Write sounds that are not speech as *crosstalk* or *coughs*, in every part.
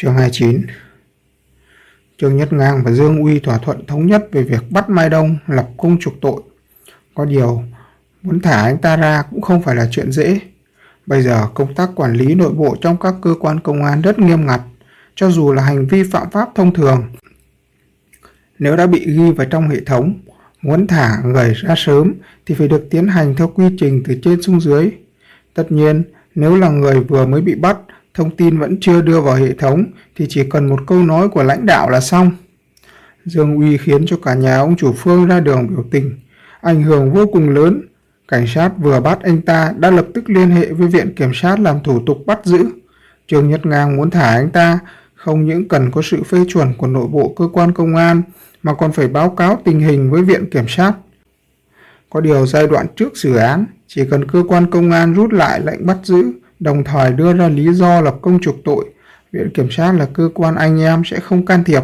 Chương 29 Trương Nhất Ngang và Dương Uy thỏa thuận thống nhất về việc bắt Mai Đông lập công trục tội. Có điều, muốn thả anh ta ra cũng không phải là chuyện dễ. Bây giờ công tác quản lý nội bộ trong các cơ quan công an rất nghiêm ngặt, cho dù là hành vi phạm pháp thông thường. Nếu đã bị ghi vào trong hệ thống, muốn thả người ra sớm thì phải được tiến hành theo quy trình từ trên xuống dưới. Tất nhiên, nếu là người vừa mới bị bắt, thông tin vẫn chưa đưa vào hệ thống thì chỉ cần một câu nói của lãnh đạo là xong. Dương Uy khiến cho cả nhà ông chủ Phương ra đường biểu tình, ảnh hưởng vô cùng lớn. Cảnh sát vừa bắt anh ta đã lập tức liên hệ với viện kiểm sát làm thủ tục bắt giữ. Trương Nhất Ngang muốn thả anh ta không những cần có sự phê chuẩn của nội bộ cơ quan công an mà còn phải báo cáo tình hình với viện kiểm sát. Có điều giai đoạn trước xử án, chỉ cần cơ quan công an rút lại lệnh bắt giữ, đồng thời đưa ra lý do lập công trục tội, viện kiểm sát là cơ quan anh em sẽ không can thiệp.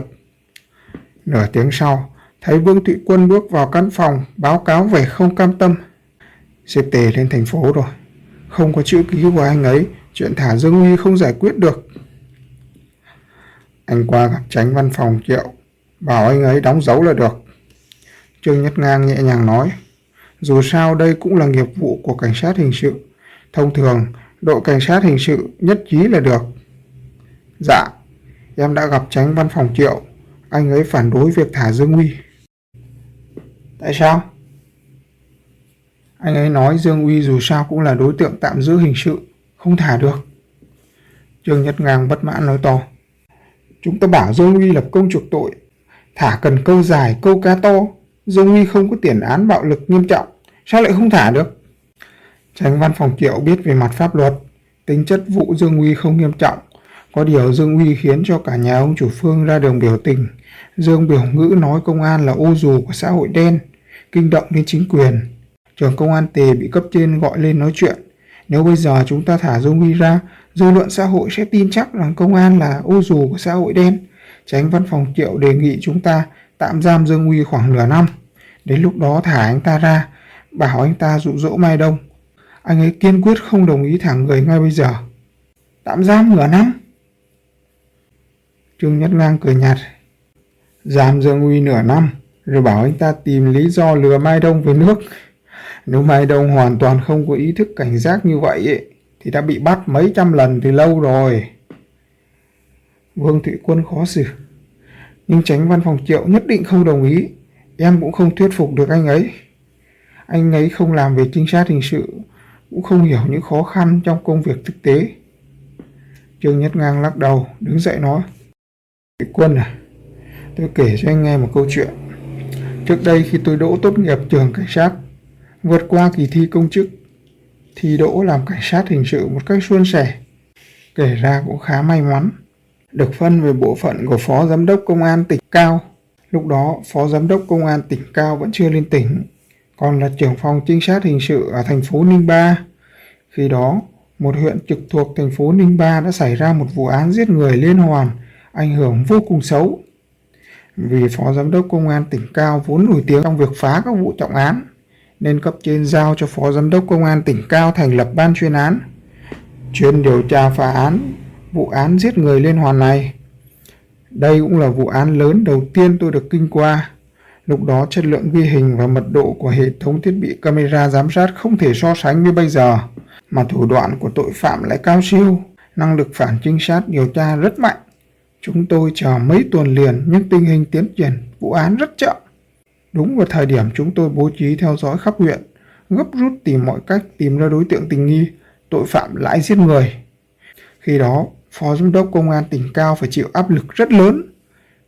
Nửa tiếng sau, thấy Vương Thụy Quân bước vào căn phòng, báo cáo về không cam tâm. Xếp tề lên thành phố rồi, không có chữ ký của anh ấy, chuyện thả Dương Huy không giải quyết được. Anh qua gặp tránh văn phòng Triệu, bảo anh ấy đóng dấu là được. Trương Nhất Ngang nhẹ nhàng nói, dù sao đây cũng là nghiệp vụ của cảnh sát hình sự. Thông thường, đội cảnh sát hình sự nhất trí là được. Dạ, em đã gặp tránh văn phòng Triệu, anh ấy phản đối việc thả Dương Huy. Tại sao? Anh ấy nói Dương Uy dù sao cũng là đối tượng tạm giữ hình sự, không thả được. Trương Nhất Ngang bất mãn nói to. Chúng ta bảo Dương Uy lập công chuộc tội, thả cần câu dài, câu cá to. Dương Uy không có tiền án bạo lực nghiêm trọng, sao lại không thả được? Tránh văn phòng Triệu biết về mặt pháp luật, tính chất vụ Dương Uy không nghiêm trọng. Có điều Dương Uy khiến cho cả nhà ông chủ Phương ra đường biểu tình. Dương biểu ngữ nói công an là ô dù của xã hội đen, kinh động đến chính quyền. Trưởng công an tề bị cấp trên gọi lên nói chuyện. Nếu bây giờ chúng ta thả Dương Uy ra, dư luận xã hội sẽ tin chắc rằng công an là ô dù của xã hội đen. Tránh văn phòng Triệu đề nghị chúng ta tạm giam Dương Uy khoảng nửa năm. Đến lúc đó thả anh ta ra, bảo anh ta dụ dỗ Mai Đông. Anh ấy kiên quyết không đồng ý thả người ngay bây giờ. Tạm giam nửa năm. Trương Nhất lang cười nhạt. Giam Dương Uy nửa năm, rồi bảo anh ta tìm lý do lừa Mai Đông về nước. Nếu Mai Đông hoàn toàn không có ý thức cảnh giác như vậy ấy, thì đã bị bắt mấy trăm lần từ lâu rồi. Vương Thụy Quân khó xử. Nhưng tránh văn phòng triệu nhất định không đồng ý. Em cũng không thuyết phục được anh ấy. Anh ấy không làm về trinh sát hình sự, cũng không hiểu những khó khăn trong công việc thực tế. Trương Nhất Ngang lắc đầu, đứng dậy nói. Thụy Quân à, tôi kể cho anh nghe một câu chuyện. Trước đây khi tôi đỗ tốt nghiệp trường cảnh sát, vượt qua kỳ thi công chức, thi đỗ làm cảnh sát hình sự một cách suôn sẻ. Kể ra cũng khá may mắn, được phân về bộ phận của Phó Giám đốc Công an tỉnh Cao. Lúc đó, Phó Giám đốc Công an tỉnh Cao vẫn chưa lên tỉnh, còn là trưởng phòng trinh sát hình sự ở thành phố Ninh Ba. Khi đó, một huyện trực thuộc thành phố Ninh Ba đã xảy ra một vụ án giết người liên hoàn, ảnh hưởng vô cùng xấu. Vì Phó Giám đốc Công an tỉnh Cao vốn nổi tiếng trong việc phá các vụ trọng án, nên cấp trên giao cho Phó Giám đốc Công an tỉnh Cao thành lập ban chuyên án, chuyên điều tra phá án vụ án giết người liên hoàn này. Đây cũng là vụ án lớn đầu tiên tôi được kinh qua. Lúc đó chất lượng ghi hình và mật độ của hệ thống thiết bị camera giám sát không thể so sánh với bây giờ, mà thủ đoạn của tội phạm lại cao siêu, năng lực phản trinh sát điều tra rất mạnh. Chúng tôi chờ mấy tuần liền nhưng tình hình tiến triển vụ án rất chậm. Đúng vào thời điểm chúng tôi bố trí theo dõi khắp huyện, gấp rút tìm mọi cách tìm ra đối tượng tình nghi, tội phạm lại giết người. Khi đó, Phó Giám đốc Công an tỉnh Cao phải chịu áp lực rất lớn.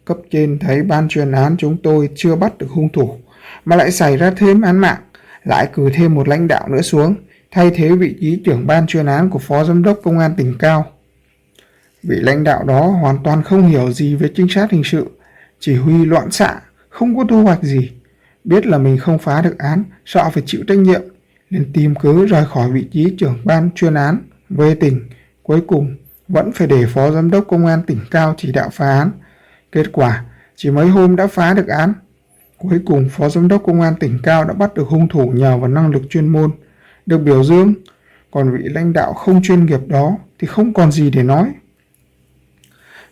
Cấp trên thấy ban chuyên án chúng tôi chưa bắt được hung thủ, mà lại xảy ra thêm án mạng, lại cử thêm một lãnh đạo nữa xuống, thay thế vị trí trưởng ban chuyên án của Phó Giám đốc Công an tỉnh Cao. Vị lãnh đạo đó hoàn toàn không hiểu gì về trinh sát hình sự, chỉ huy loạn xạ, không có thu hoạch gì. Biết là mình không phá được án, sợ phải chịu trách nhiệm, nên tìm cớ rời khỏi vị trí trưởng ban chuyên án, về tỉnh. Cuối cùng, vẫn phải để Phó Giám đốc Công an tỉnh Cao chỉ đạo phá án. Kết quả, chỉ mấy hôm đã phá được án. Cuối cùng, Phó Giám đốc Công an tỉnh Cao đã bắt được hung thủ nhờ vào năng lực chuyên môn, được biểu dương. Còn vị lãnh đạo không chuyên nghiệp đó thì không còn gì để nói.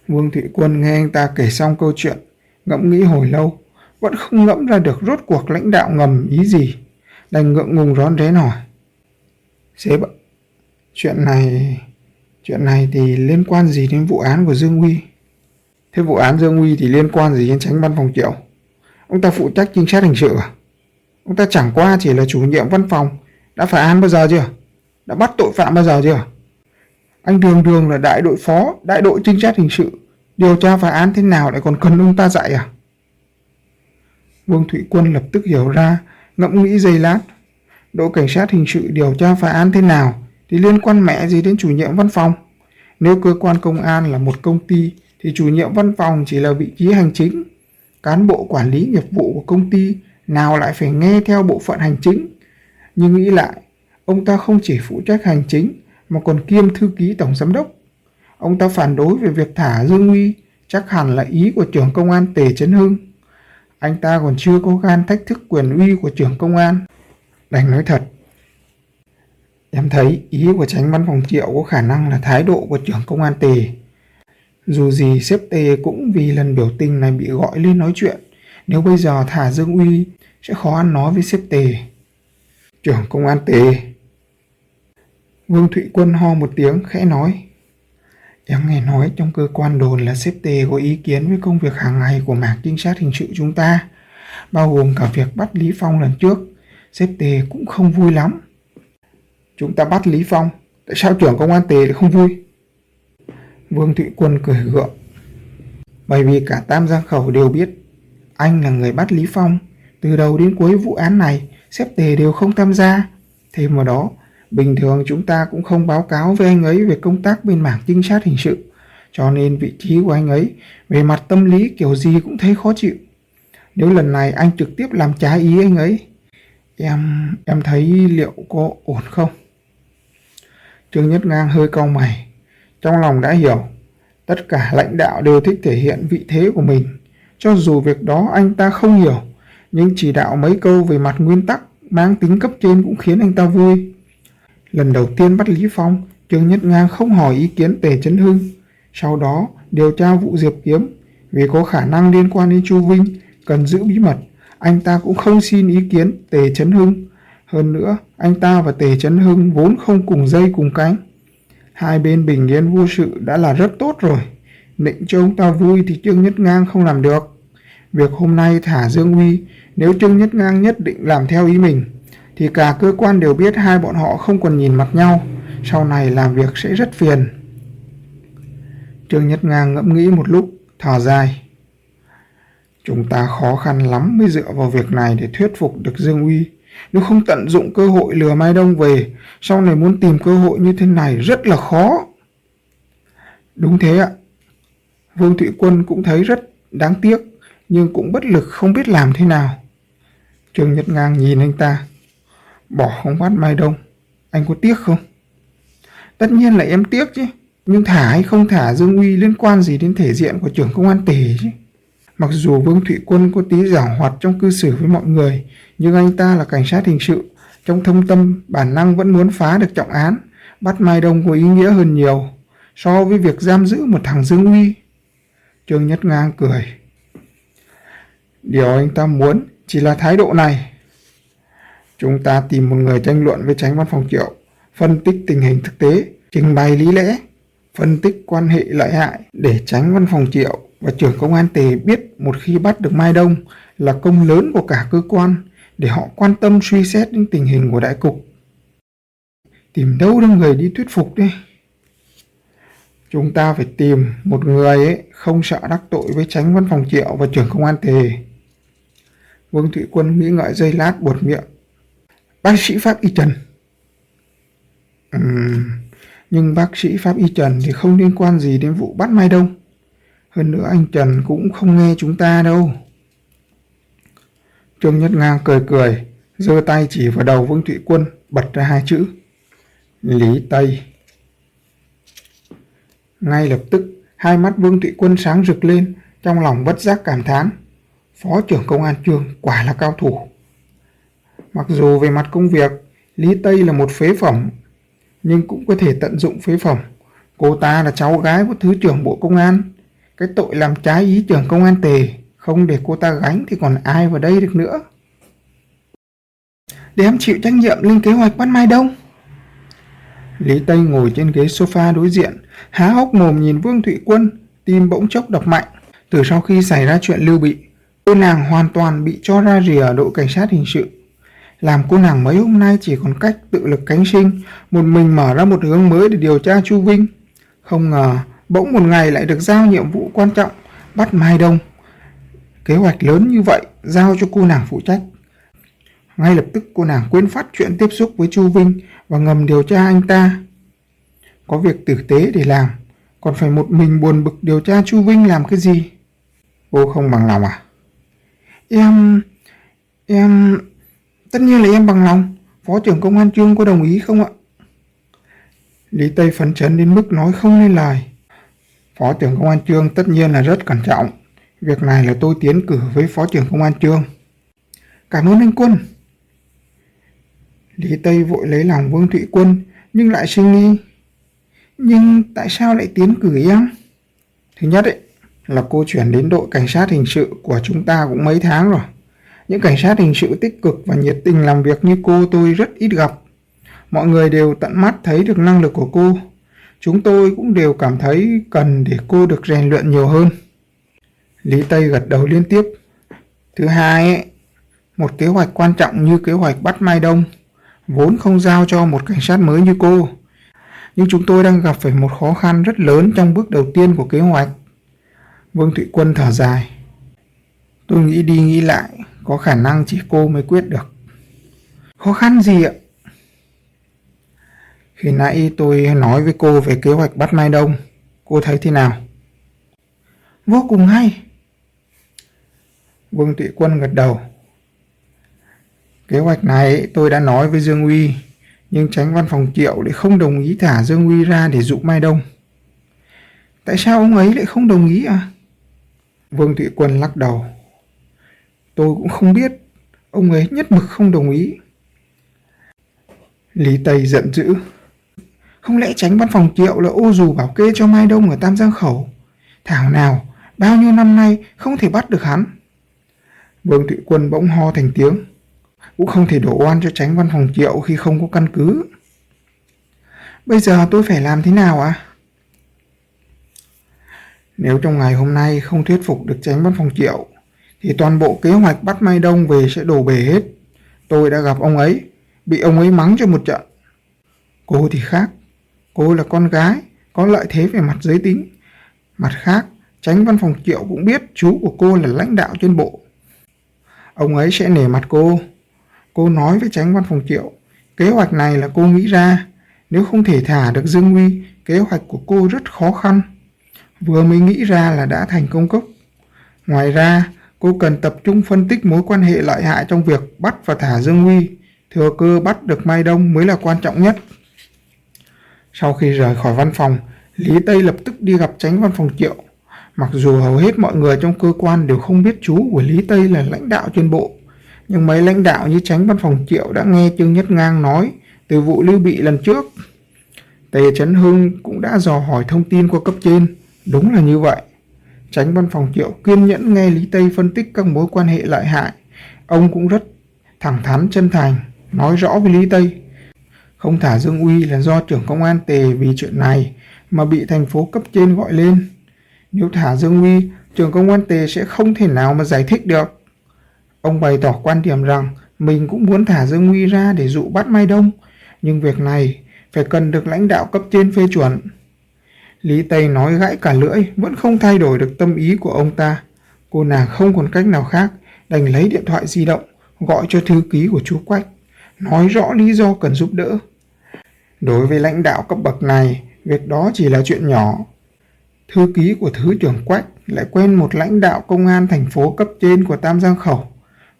Vương Thụy Quân nghe anh ta kể xong câu chuyện, ngẫm nghĩ hồi lâu, vẫn không ngẫm ra được rốt cuộc lãnh đạo ngầm ý gì, đành ngượng ngùng rón rén hỏi. Sếp ạ, chuyện này... chuyện này thì liên quan gì đến vụ án của Dương Huy? Thế vụ án Dương Huy thì liên quan gì đến tránh văn phòng triệu? Ông ta phụ trách trinh sát hình sự à? Ông ta chẳng qua chỉ là chủ nhiệm văn phòng, đã phải án bao giờ chưa? Đã bắt tội phạm bao giờ chưa? Anh đường đường là đại đội phó, đại đội trinh sát hình sự, điều tra phá án thế nào lại còn cần ông ta dạy à? Vương Thụy Quân lập tức hiểu ra, ngẫm nghĩ giây lát. Đội cảnh sát hình sự điều tra phá án thế nào thì liên quan mẹ gì đến chủ nhiệm văn phòng? Nếu cơ quan công an là một công ty thì chủ nhiệm văn phòng chỉ là vị trí hành chính. Cán bộ quản lý nghiệp vụ của công ty nào lại phải nghe theo bộ phận hành chính. Nhưng nghĩ lại, ông ta không chỉ phụ trách hành chính mà còn kiêm thư ký tổng giám đốc. Ông ta phản đối về việc thả Dương Uy, chắc hẳn là ý của trưởng công an Tề Trấn Hưng. Anh ta còn chưa có gan thách thức quyền uy của trưởng công an. Đành nói thật, em thấy ý của tránh văn phòng triệu có khả năng là thái độ của trưởng công an Tề. Dù gì sếp Tề cũng vì lần biểu tình này bị gọi lên nói chuyện. Nếu bây giờ thả Dương Uy sẽ khó ăn nói với sếp Tề. Trưởng công an Tề. Vương Thụy Quân ho một tiếng khẽ nói. Em nghe nói trong cơ quan đồn là sếp Tề có ý kiến với công việc hàng ngày của mảng trinh sát hình sự chúng ta, bao gồm cả việc bắt Lý Phong lần trước. Sếp Tề cũng không vui lắm. Chúng ta bắt Lý Phong, tại sao trưởng công an Tề lại không vui? Vương Thụy Quân cười gượng. Bởi vì cả Tam Giang Khẩu đều biết anh là người bắt Lý Phong. Từ đầu đến cuối vụ án này, xếp Tề đều không tham gia. Thêm vào đó, Bình thường chúng ta cũng không báo cáo với anh ấy về công tác bên mảng trinh sát hình sự, cho nên vị trí của anh ấy về mặt tâm lý kiểu gì cũng thấy khó chịu. Nếu lần này anh trực tiếp làm trái ý anh ấy, em em thấy liệu có ổn không? Trương Nhất Ngang hơi cau mày, trong lòng đã hiểu, tất cả lãnh đạo đều thích thể hiện vị thế của mình, cho dù việc đó anh ta không hiểu, nhưng chỉ đạo mấy câu về mặt nguyên tắc mang tính cấp trên cũng khiến anh ta vui. Lần đầu tiên bắt Lý Phong, Trương Nhất Ngang không hỏi ý kiến Tề Chấn Hưng. Sau đó, điều tra vụ Diệp Kiếm, vì có khả năng liên quan đến Chu Vinh, cần giữ bí mật. Anh ta cũng không xin ý kiến Tề Chấn Hưng. Hơn nữa, anh ta và Tề Chấn Hưng vốn không cùng dây cùng cánh. Hai bên bình yên vô sự đã là rất tốt rồi. Nịnh cho ông ta vui thì Trương Nhất Ngang không làm được. Việc hôm nay thả Dương Huy, nếu Trương Nhất Ngang nhất định làm theo ý mình, thì cả cơ quan đều biết hai bọn họ không còn nhìn mặt nhau, sau này làm việc sẽ rất phiền. Trương Nhất Ngang ngẫm nghĩ một lúc, thở dài. Chúng ta khó khăn lắm mới dựa vào việc này để thuyết phục được Dương Uy. Nếu không tận dụng cơ hội lừa Mai Đông về, sau này muốn tìm cơ hội như thế này rất là khó. Đúng thế ạ. Vương Thụy Quân cũng thấy rất đáng tiếc, nhưng cũng bất lực không biết làm thế nào. Trương Nhật Ngang nhìn anh ta. Bỏ không bắt Mai Đông, anh có tiếc không? Tất nhiên là em tiếc chứ, nhưng thả hay không thả Dương Uy liên quan gì đến thể diện của trưởng công an tỉ chứ? Mặc dù Vương Thụy Quân có tí giảo hoạt trong cư xử với mọi người, nhưng anh ta là cảnh sát hình sự, trong thông tâm bản năng vẫn muốn phá được trọng án, bắt Mai Đông có ý nghĩa hơn nhiều so với việc giam giữ một thằng Dương Uy. Trương Nhất Ngang cười. Điều anh ta muốn chỉ là thái độ này, Chúng ta tìm một người tranh luận với tránh văn phòng triệu, phân tích tình hình thực tế, trình bày lý lẽ, phân tích quan hệ lợi hại để tránh văn phòng triệu và trưởng công an tề biết một khi bắt được Mai Đông là công lớn của cả cơ quan để họ quan tâm suy xét đến tình hình của đại cục. Tìm đâu được người đi thuyết phục đi. Chúng ta phải tìm một người ấy không sợ đắc tội với tránh văn phòng triệu và trưởng công an tề. Vương Thụy Quân nghĩ ngợi giây lát buột miệng bác sĩ pháp y trần uhm, nhưng bác sĩ pháp y trần thì không liên quan gì đến vụ bắt mai đông hơn nữa anh trần cũng không nghe chúng ta đâu trương nhất ngang cười cười giơ tay chỉ vào đầu vương thụy quân bật ra hai chữ lý tây ngay lập tức hai mắt vương thụy quân sáng rực lên trong lòng bất giác cảm thán phó trưởng công an trương quả là cao thủ Mặc dù về mặt công việc, Lý Tây là một phế phẩm, nhưng cũng có thể tận dụng phế phẩm. Cô ta là cháu gái của Thứ trưởng Bộ Công an. Cái tội làm trái ý trưởng công an tề, không để cô ta gánh thì còn ai vào đây được nữa. Để em chịu trách nhiệm lên kế hoạch bắt Mai Đông. Lý Tây ngồi trên ghế sofa đối diện, há hốc mồm nhìn Vương Thụy Quân, tim bỗng chốc đập mạnh. Từ sau khi xảy ra chuyện Lưu Bị, cô nàng hoàn toàn bị cho ra rìa đội cảnh sát hình sự. Làm cô nàng mấy hôm nay chỉ còn cách tự lực cánh sinh, một mình mở ra một hướng mới để điều tra Chu Vinh. Không ngờ, bỗng một ngày lại được giao nhiệm vụ quan trọng, bắt Mai Đông. Kế hoạch lớn như vậy, giao cho cô nàng phụ trách. Ngay lập tức cô nàng quên phát chuyện tiếp xúc với Chu Vinh và ngầm điều tra anh ta. Có việc tử tế để làm, còn phải một mình buồn bực điều tra Chu Vinh làm cái gì? Cô không bằng lòng à? Em... em... Tất nhiên là em bằng lòng. Phó trưởng công an trương có đồng ý không ạ? Lý Tây phấn chấn đến mức nói không nên lời. Phó trưởng công an trương tất nhiên là rất cẩn trọng. Việc này là tôi tiến cử với phó trưởng công an trương. Cảm ơn anh Quân. Lý Tây vội lấy lòng Vương Thụy Quân nhưng lại suy nghĩ. Nhưng tại sao lại tiến cử em? Thứ nhất ấy, là cô chuyển đến đội cảnh sát hình sự của chúng ta cũng mấy tháng rồi. Những cảnh sát hình sự tích cực và nhiệt tình làm việc như cô tôi rất ít gặp. Mọi người đều tận mắt thấy được năng lực của cô. Chúng tôi cũng đều cảm thấy cần để cô được rèn luyện nhiều hơn. Lý Tây gật đầu liên tiếp. Thứ hai, ấy, một kế hoạch quan trọng như kế hoạch bắt Mai Đông vốn không giao cho một cảnh sát mới như cô. Nhưng chúng tôi đang gặp phải một khó khăn rất lớn trong bước đầu tiên của kế hoạch. Vương Thụy Quân thở dài. Tôi nghĩ đi nghĩ lại, có khả năng chỉ cô mới quyết được. Khó khăn gì ạ? Khi nãy tôi nói với cô về kế hoạch bắt Mai Đông, cô thấy thế nào? Vô cùng hay. Vương Tụy Quân gật đầu. Kế hoạch này tôi đã nói với Dương Uy, nhưng tránh văn phòng Triệu lại không đồng ý thả Dương Uy ra để dụ Mai Đông. Tại sao ông ấy lại không đồng ý à? Vương Thụy Quân lắc đầu. Tôi cũng không biết, ông ấy nhất mực không đồng ý. Lý Tây giận dữ. Không lẽ tránh văn phòng Triệu là ô dù bảo kê cho Mai Đông ở Tam Giang Khẩu? Thảo nào, bao nhiêu năm nay không thể bắt được hắn. Vương Thụy Quân bỗng ho thành tiếng. Cũng không thể đổ oan cho tránh văn phòng Triệu khi không có căn cứ. Bây giờ tôi phải làm thế nào ạ? À? Nếu trong ngày hôm nay không thuyết phục được tránh văn phòng Triệu, thì toàn bộ kế hoạch bắt Mai Đông về sẽ đổ bể hết. Tôi đã gặp ông ấy, bị ông ấy mắng cho một trận. Cô thì khác, cô là con gái, có lợi thế về mặt giới tính. Mặt khác, tránh văn phòng Triệu cũng biết chú của cô là lãnh đạo trên bộ. Ông ấy sẽ nể mặt cô. Cô nói với tránh văn phòng Triệu, kế hoạch này là cô nghĩ ra. Nếu không thể thả được Dương Huy, kế hoạch của cô rất khó khăn vừa mới nghĩ ra là đã thành công cốc. Ngoài ra, cô cần tập trung phân tích mối quan hệ lợi hại trong việc bắt và thả Dương Huy. Thừa cơ bắt được Mai Đông mới là quan trọng nhất. Sau khi rời khỏi văn phòng, Lý Tây lập tức đi gặp tránh văn phòng Triệu. Mặc dù hầu hết mọi người trong cơ quan đều không biết chú của Lý Tây là lãnh đạo trên bộ, nhưng mấy lãnh đạo như tránh văn phòng Triệu đã nghe Trương Nhất Ngang nói từ vụ lưu bị lần trước. Tề Trấn Hưng cũng đã dò hỏi thông tin qua cấp trên. Đúng là như vậy. Tránh văn phòng Triệu kiên nhẫn nghe Lý Tây phân tích các mối quan hệ lợi hại. Ông cũng rất thẳng thắn chân thành, nói rõ với Lý Tây. Không thả Dương Uy là do trưởng công an tề vì chuyện này mà bị thành phố cấp trên gọi lên. Nếu thả Dương Uy, trưởng công an tề sẽ không thể nào mà giải thích được. Ông bày tỏ quan điểm rằng mình cũng muốn thả Dương Uy ra để dụ bắt Mai Đông, nhưng việc này phải cần được lãnh đạo cấp trên phê chuẩn. Lý Tây nói gãi cả lưỡi, vẫn không thay đổi được tâm ý của ông ta. Cô nàng không còn cách nào khác, đành lấy điện thoại di động, gọi cho thư ký của chú Quách, nói rõ lý do cần giúp đỡ. Đối với lãnh đạo cấp bậc này, việc đó chỉ là chuyện nhỏ. Thư ký của Thứ trưởng Quách lại quen một lãnh đạo công an thành phố cấp trên của Tam Giang Khẩu.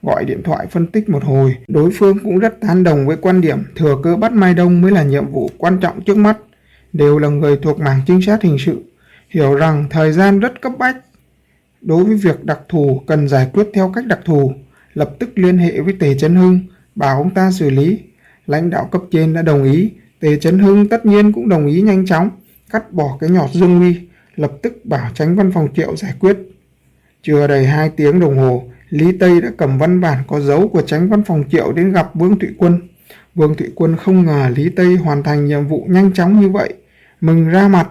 Gọi điện thoại phân tích một hồi, đối phương cũng rất tán đồng với quan điểm thừa cơ bắt Mai Đông mới là nhiệm vụ quan trọng trước mắt đều là người thuộc mảng trinh sát hình sự, hiểu rằng thời gian rất cấp bách. Đối với việc đặc thù cần giải quyết theo cách đặc thù, lập tức liên hệ với Tề Trấn Hưng, bảo ông ta xử lý. Lãnh đạo cấp trên đã đồng ý, Tề Trấn Hưng tất nhiên cũng đồng ý nhanh chóng, cắt bỏ cái nhọt Dương Huy, lập tức bảo tránh văn phòng triệu giải quyết. Chưa đầy hai tiếng đồng hồ, Lý Tây đã cầm văn bản có dấu của tránh văn phòng triệu đến gặp Vương Thụy Quân. Vương Thụy Quân không ngờ Lý Tây hoàn thành nhiệm vụ nhanh chóng như vậy, mừng ra mặt,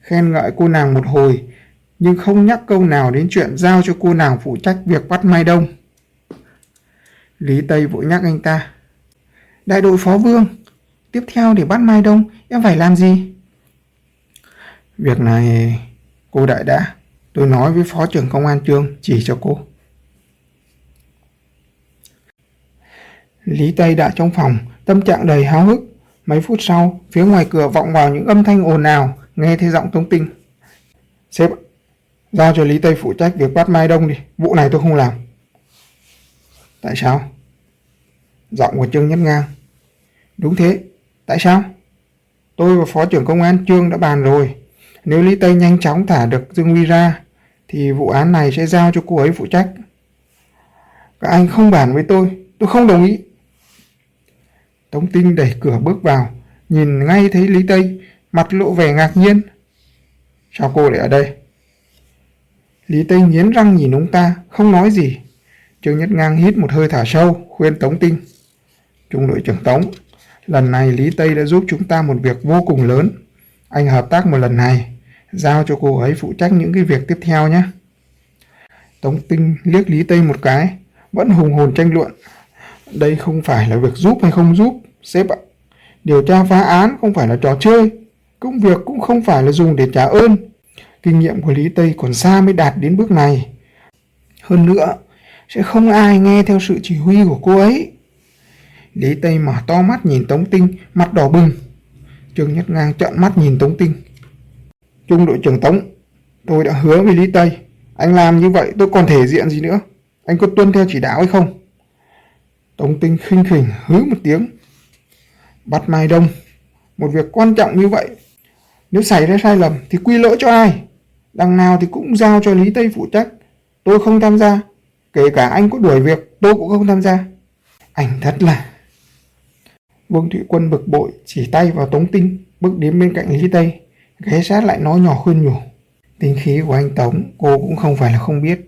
khen ngợi cô nàng một hồi, nhưng không nhắc câu nào đến chuyện giao cho cô nàng phụ trách việc bắt Mai Đông. Lý Tây vội nhắc anh ta. Đại đội Phó Vương, tiếp theo để bắt Mai Đông, em phải làm gì? Việc này, cô đại đã, tôi nói với Phó trưởng Công an Trương chỉ cho cô. Lý Tây đã trong phòng, tâm trạng đầy háo hức. Mấy phút sau, phía ngoài cửa vọng vào những âm thanh ồn ào, nghe thấy giọng Tống Tinh. Sếp, giao cho Lý Tây phụ trách việc bắt Mai Đông đi, vụ này tôi không làm. Tại sao? Giọng của Trương Nhất Ngang. Đúng thế, tại sao? Tôi và Phó trưởng Công an Trương đã bàn rồi. Nếu Lý Tây nhanh chóng thả được Dương Huy ra, thì vụ án này sẽ giao cho cô ấy phụ trách. Các anh không bàn với tôi, tôi không đồng ý. Tống Tinh đẩy cửa bước vào, nhìn ngay thấy Lý Tây, mặt lộ vẻ ngạc nhiên. Sao cô lại ở đây? Lý Tây nghiến răng nhìn ông ta, không nói gì. Trương Nhất Ngang hít một hơi thả sâu, khuyên Tống Tinh. Trung đội trưởng Tống, lần này Lý Tây đã giúp chúng ta một việc vô cùng lớn. Anh hợp tác một lần này, giao cho cô ấy phụ trách những cái việc tiếp theo nhé. Tống Tinh liếc Lý Tây một cái, vẫn hùng hồn tranh luận. Đây không phải là việc giúp hay không giúp, sếp ạ. Điều tra phá án không phải là trò chơi, công việc cũng không phải là dùng để trả ơn. Kinh nghiệm của Lý Tây còn xa mới đạt đến bước này. Hơn nữa, sẽ không ai nghe theo sự chỉ huy của cô ấy. Lý Tây mở to mắt nhìn Tống Tinh, mặt đỏ bừng. Trương Nhất Ngang trợn mắt nhìn Tống Tinh. Trung đội trưởng Tống, tôi đã hứa với Lý Tây, anh làm như vậy tôi còn thể diện gì nữa. Anh có tuân theo chỉ đạo hay không? Tống Tinh khinh khỉnh hứ một tiếng. Bắt Mai Đông, một việc quan trọng như vậy. Nếu xảy ra sai lầm thì quy lỗi cho ai? Đằng nào thì cũng giao cho Lý Tây phụ trách. Tôi không tham gia. Kể cả anh có đuổi việc, tôi cũng không tham gia. Anh thật là... Vương Thụy Quân bực bội, chỉ tay vào Tống Tinh, bước đến bên cạnh Lý Tây, ghé sát lại nói nhỏ khuyên nhủ. Tính khí của anh Tống, cô cũng không phải là không biết.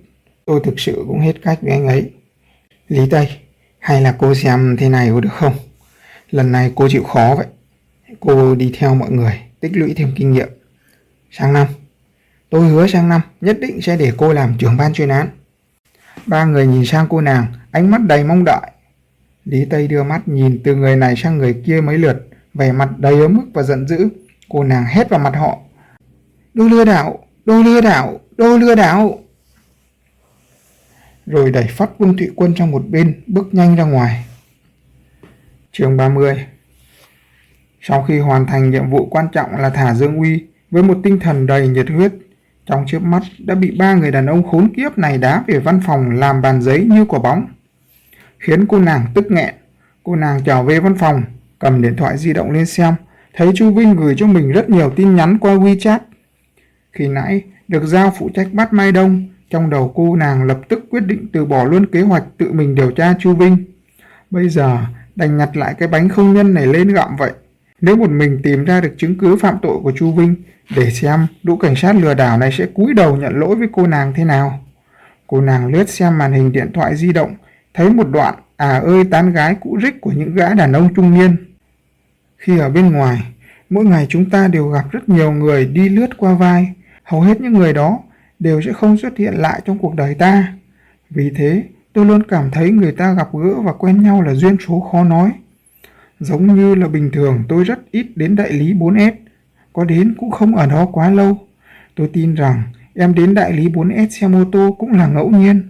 Tôi thực sự cũng hết cách với anh ấy. Lý Tây, hay là cô xem thế này có được không? Lần này cô chịu khó vậy. Cô đi theo mọi người, tích lũy thêm kinh nghiệm. Sang năm, tôi hứa sang năm nhất định sẽ để cô làm trưởng ban chuyên án. Ba người nhìn sang cô nàng, ánh mắt đầy mong đợi. Lý Tây đưa mắt nhìn từ người này sang người kia mấy lượt, vẻ mặt đầy ấm ức và giận dữ. Cô nàng hét vào mặt họ. Đô lừa đảo, đô lừa đảo, đô lừa đảo. Rồi đẩy phát Vương Thụy Quân sang một bên, bước nhanh ra ngoài. Trường 30 Sau khi hoàn thành nhiệm vụ quan trọng là thả Dương Uy với một tinh thần đầy nhiệt huyết, trong chớp mắt đã bị ba người đàn ông khốn kiếp này đá về văn phòng làm bàn giấy như quả bóng. Khiến cô nàng tức nghẹn. Cô nàng trở về văn phòng, cầm điện thoại di động lên xem, thấy Chu Vinh gửi cho mình rất nhiều tin nhắn qua WeChat. Khi nãy được giao phụ trách bắt Mai Đông, trong đầu cô nàng lập tức quyết định từ bỏ luôn kế hoạch tự mình điều tra Chu Vinh. Bây giờ đành nhặt lại cái bánh không nhân này lên gặm vậy. Nếu một mình tìm ra được chứng cứ phạm tội của Chu Vinh, để xem đủ cảnh sát lừa đảo này sẽ cúi đầu nhận lỗi với cô nàng thế nào. Cô nàng lướt xem màn hình điện thoại di động, thấy một đoạn à ơi tán gái cũ rích của những gã đàn ông trung niên. Khi ở bên ngoài, mỗi ngày chúng ta đều gặp rất nhiều người đi lướt qua vai, hầu hết những người đó đều sẽ không xuất hiện lại trong cuộc đời ta. Vì thế, tôi luôn cảm thấy người ta gặp gỡ và quen nhau là duyên số khó nói. Giống như là bình thường tôi rất ít đến đại lý 4S, có đến cũng không ở đó quá lâu. Tôi tin rằng em đến đại lý 4S xe mô tô cũng là ngẫu nhiên.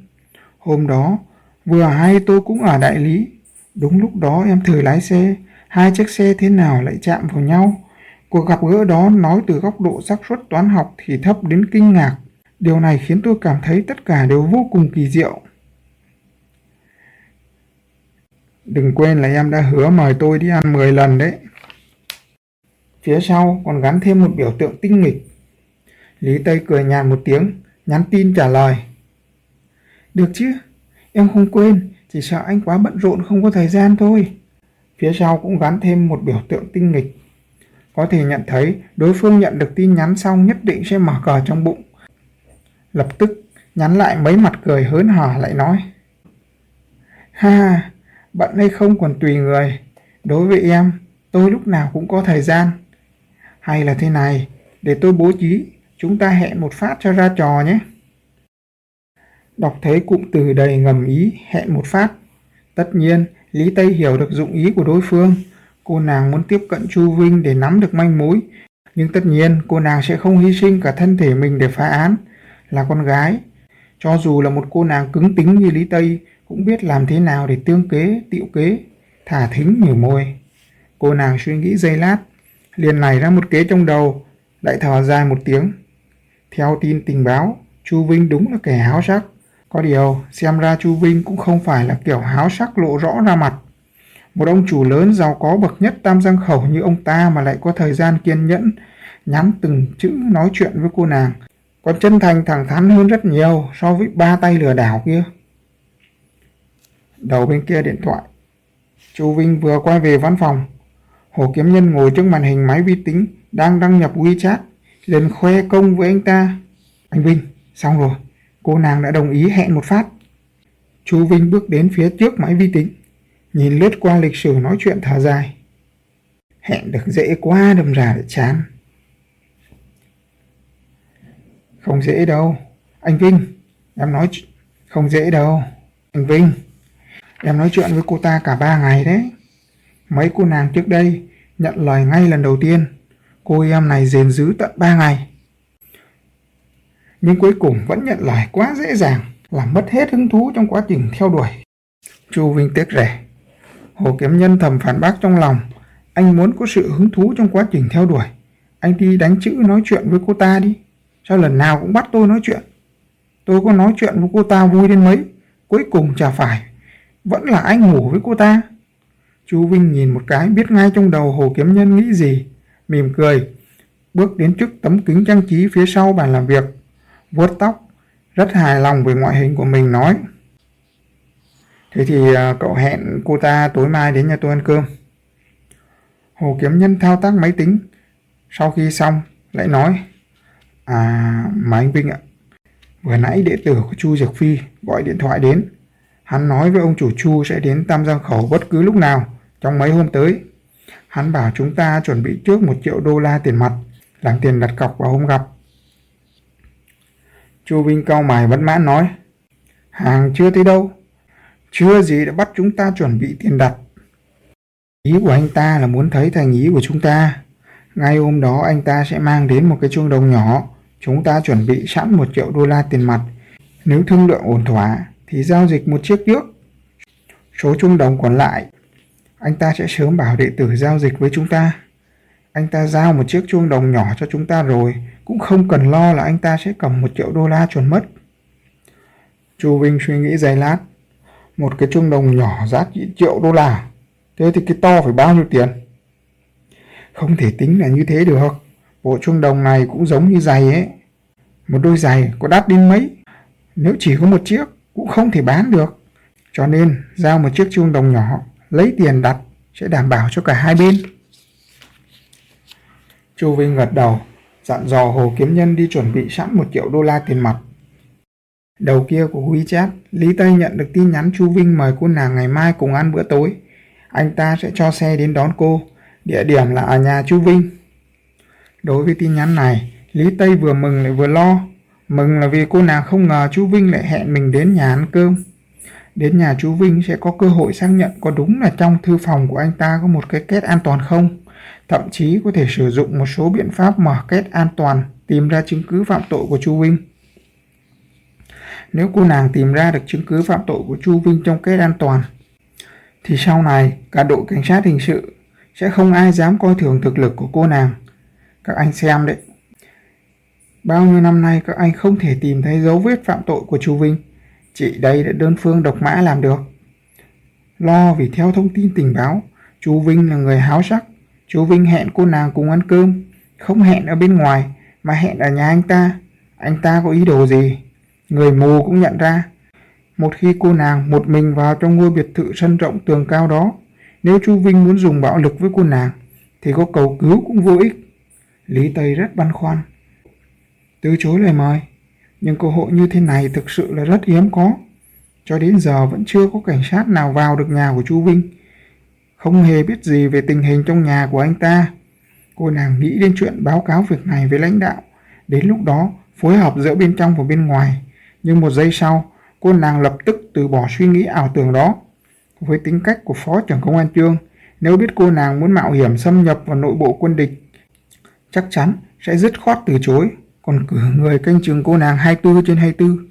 Hôm đó, vừa hay tôi cũng ở đại lý. Đúng lúc đó em thử lái xe, hai chiếc xe thế nào lại chạm vào nhau. Cuộc gặp gỡ đó nói từ góc độ xác suất toán học thì thấp đến kinh ngạc. Điều này khiến tôi cảm thấy tất cả đều vô cùng kỳ diệu. Đừng quên là em đã hứa mời tôi đi ăn 10 lần đấy. Phía sau còn gắn thêm một biểu tượng tinh nghịch. Lý Tây cười nhạt một tiếng, nhắn tin trả lời. Được chứ, em không quên, chỉ sợ anh quá bận rộn không có thời gian thôi. Phía sau cũng gắn thêm một biểu tượng tinh nghịch. có thể nhận thấy đối phương nhận được tin nhắn xong nhất định sẽ mở cờ trong bụng. Lập tức nhắn lại mấy mặt cười hớn hở lại nói. Ha, bận hay không còn tùy người. Đối với em, tôi lúc nào cũng có thời gian. Hay là thế này, để tôi bố trí, chúng ta hẹn một phát cho ra trò nhé. Đọc thấy cụm từ đầy ngầm ý hẹn một phát. Tất nhiên, Lý Tây hiểu được dụng ý của đối phương. Cô nàng muốn tiếp cận Chu Vinh để nắm được manh mối. Nhưng tất nhiên cô nàng sẽ không hy sinh cả thân thể mình để phá án. Là con gái. Cho dù là một cô nàng cứng tính như Lý Tây cũng biết làm thế nào để tương kế, tiệu kế, thả thính nhiều môi. Cô nàng suy nghĩ giây lát, liền nảy ra một kế trong đầu, lại thở dài một tiếng. Theo tin tình báo, Chu Vinh đúng là kẻ háo sắc. Có điều, xem ra Chu Vinh cũng không phải là kiểu háo sắc lộ rõ ra mặt. Một ông chủ lớn giàu có bậc nhất tam giang khẩu như ông ta mà lại có thời gian kiên nhẫn, nhắm từng chữ nói chuyện với cô nàng. Còn chân thành thẳng thắn hơn rất nhiều so với ba tay lừa đảo kia. Đầu bên kia điện thoại. Chu Vinh vừa quay về văn phòng. Hồ Kiếm Nhân ngồi trước màn hình máy vi tính đang đăng nhập WeChat liền khoe công với anh ta. Anh Vinh, xong rồi. Cô nàng đã đồng ý hẹn một phát. chú Vinh bước đến phía trước máy vi tính, nhìn lướt qua lịch sử nói chuyện thở dài. Hẹn được dễ quá đâm ra để chán. Không dễ đâu. Anh Vinh, em nói không dễ đâu. Anh Vinh, em nói chuyện với cô ta cả ba ngày đấy. Mấy cô nàng trước đây nhận lời ngay lần đầu tiên. Cô em này rền giữ tận ba ngày nhưng cuối cùng vẫn nhận lời quá dễ dàng, làm mất hết hứng thú trong quá trình theo đuổi. Chu Vinh tiếc rẻ. Hồ Kiếm Nhân thầm phản bác trong lòng, anh muốn có sự hứng thú trong quá trình theo đuổi. Anh đi đánh chữ nói chuyện với cô ta đi. Sao lần nào cũng bắt tôi nói chuyện? Tôi có nói chuyện với cô ta vui đến mấy, cuối cùng chả phải. Vẫn là anh ngủ với cô ta. Chu Vinh nhìn một cái biết ngay trong đầu Hồ Kiếm Nhân nghĩ gì. Mỉm cười, bước đến trước tấm kính trang trí phía sau bàn làm việc vuốt tóc, rất hài lòng về ngoại hình của mình nói. Thế thì à, cậu hẹn cô ta tối mai đến nhà tôi ăn cơm. Hồ Kiếm Nhân thao tác máy tính. Sau khi xong, lại nói. À, mà anh Vinh ạ. Vừa nãy đệ tử của Chu Dược Phi gọi điện thoại đến. Hắn nói với ông chủ Chu sẽ đến Tam Giang Khẩu bất cứ lúc nào, trong mấy hôm tới. Hắn bảo chúng ta chuẩn bị trước một triệu đô la tiền mặt, làm tiền đặt cọc vào hôm gặp. Chu Vinh cao mày vẫn mãn nói. Hàng chưa tới đâu. Chưa gì đã bắt chúng ta chuẩn bị tiền đặt. Ý của anh ta là muốn thấy thành ý của chúng ta. Ngay hôm đó anh ta sẽ mang đến một cái chuông đồng nhỏ. Chúng ta chuẩn bị sẵn một triệu đô la tiền mặt. Nếu thương lượng ổn thỏa thì giao dịch một chiếc trước. Số chuông đồng còn lại, anh ta sẽ sớm bảo đệ tử giao dịch với chúng ta. Anh ta giao một chiếc chuông đồng nhỏ cho chúng ta rồi, cũng không cần lo là anh ta sẽ cầm một triệu đô la chuẩn mất. Chu Vinh suy nghĩ giây lát. Một cái chuông đồng nhỏ giá trị triệu đô la. Thế thì cái to phải bao nhiêu tiền? Không thể tính là như thế được. Bộ chuông đồng này cũng giống như giày ấy. Một đôi giày có đắt đến mấy. Nếu chỉ có một chiếc cũng không thể bán được. Cho nên giao một chiếc chuông đồng nhỏ lấy tiền đặt sẽ đảm bảo cho cả hai bên. Chu Vinh gật đầu, dặn dò Hồ Kiếm Nhân đi chuẩn bị sẵn một triệu đô la tiền mặt. Đầu kia của WeChat, Lý Tây nhận được tin nhắn Chu Vinh mời cô nàng ngày mai cùng ăn bữa tối. Anh ta sẽ cho xe đến đón cô, địa điểm là ở nhà Chu Vinh. Đối với tin nhắn này, Lý Tây vừa mừng lại vừa lo. Mừng là vì cô nàng không ngờ Chu Vinh lại hẹn mình đến nhà ăn cơm. Đến nhà chú Vinh sẽ có cơ hội xác nhận có đúng là trong thư phòng của anh ta có một cái kết an toàn không thậm chí có thể sử dụng một số biện pháp mở kết an toàn tìm ra chứng cứ phạm tội của Chu Vinh. Nếu cô nàng tìm ra được chứng cứ phạm tội của Chu Vinh trong kết an toàn, thì sau này cả đội cảnh sát hình sự sẽ không ai dám coi thường thực lực của cô nàng. Các anh xem đấy. Bao nhiêu năm nay các anh không thể tìm thấy dấu vết phạm tội của Chu Vinh. Chị đây đã đơn phương độc mã làm được. Lo vì theo thông tin tình báo, Chu Vinh là người háo sắc, Chú Vinh hẹn cô nàng cùng ăn cơm, không hẹn ở bên ngoài mà hẹn ở nhà anh ta. Anh ta có ý đồ gì? Người mù cũng nhận ra. Một khi cô nàng một mình vào trong ngôi biệt thự sân rộng tường cao đó, nếu chú Vinh muốn dùng bạo lực với cô nàng, thì có cầu cứu cũng vô ích. Lý Tây rất băn khoăn. Từ chối lời mời, nhưng cơ hội như thế này thực sự là rất hiếm có. Cho đến giờ vẫn chưa có cảnh sát nào vào được nhà của chú Vinh. Không hề biết gì về tình hình trong nhà của anh ta. Cô nàng nghĩ đến chuyện báo cáo việc này với lãnh đạo. Đến lúc đó, phối hợp giữa bên trong và bên ngoài. Nhưng một giây sau, cô nàng lập tức từ bỏ suy nghĩ ảo tưởng đó. Với tính cách của Phó trưởng Công an Trương, nếu biết cô nàng muốn mạo hiểm xâm nhập vào nội bộ quân địch, chắc chắn sẽ dứt khoát từ chối, còn cử người canh chừng cô nàng 24 trên 24.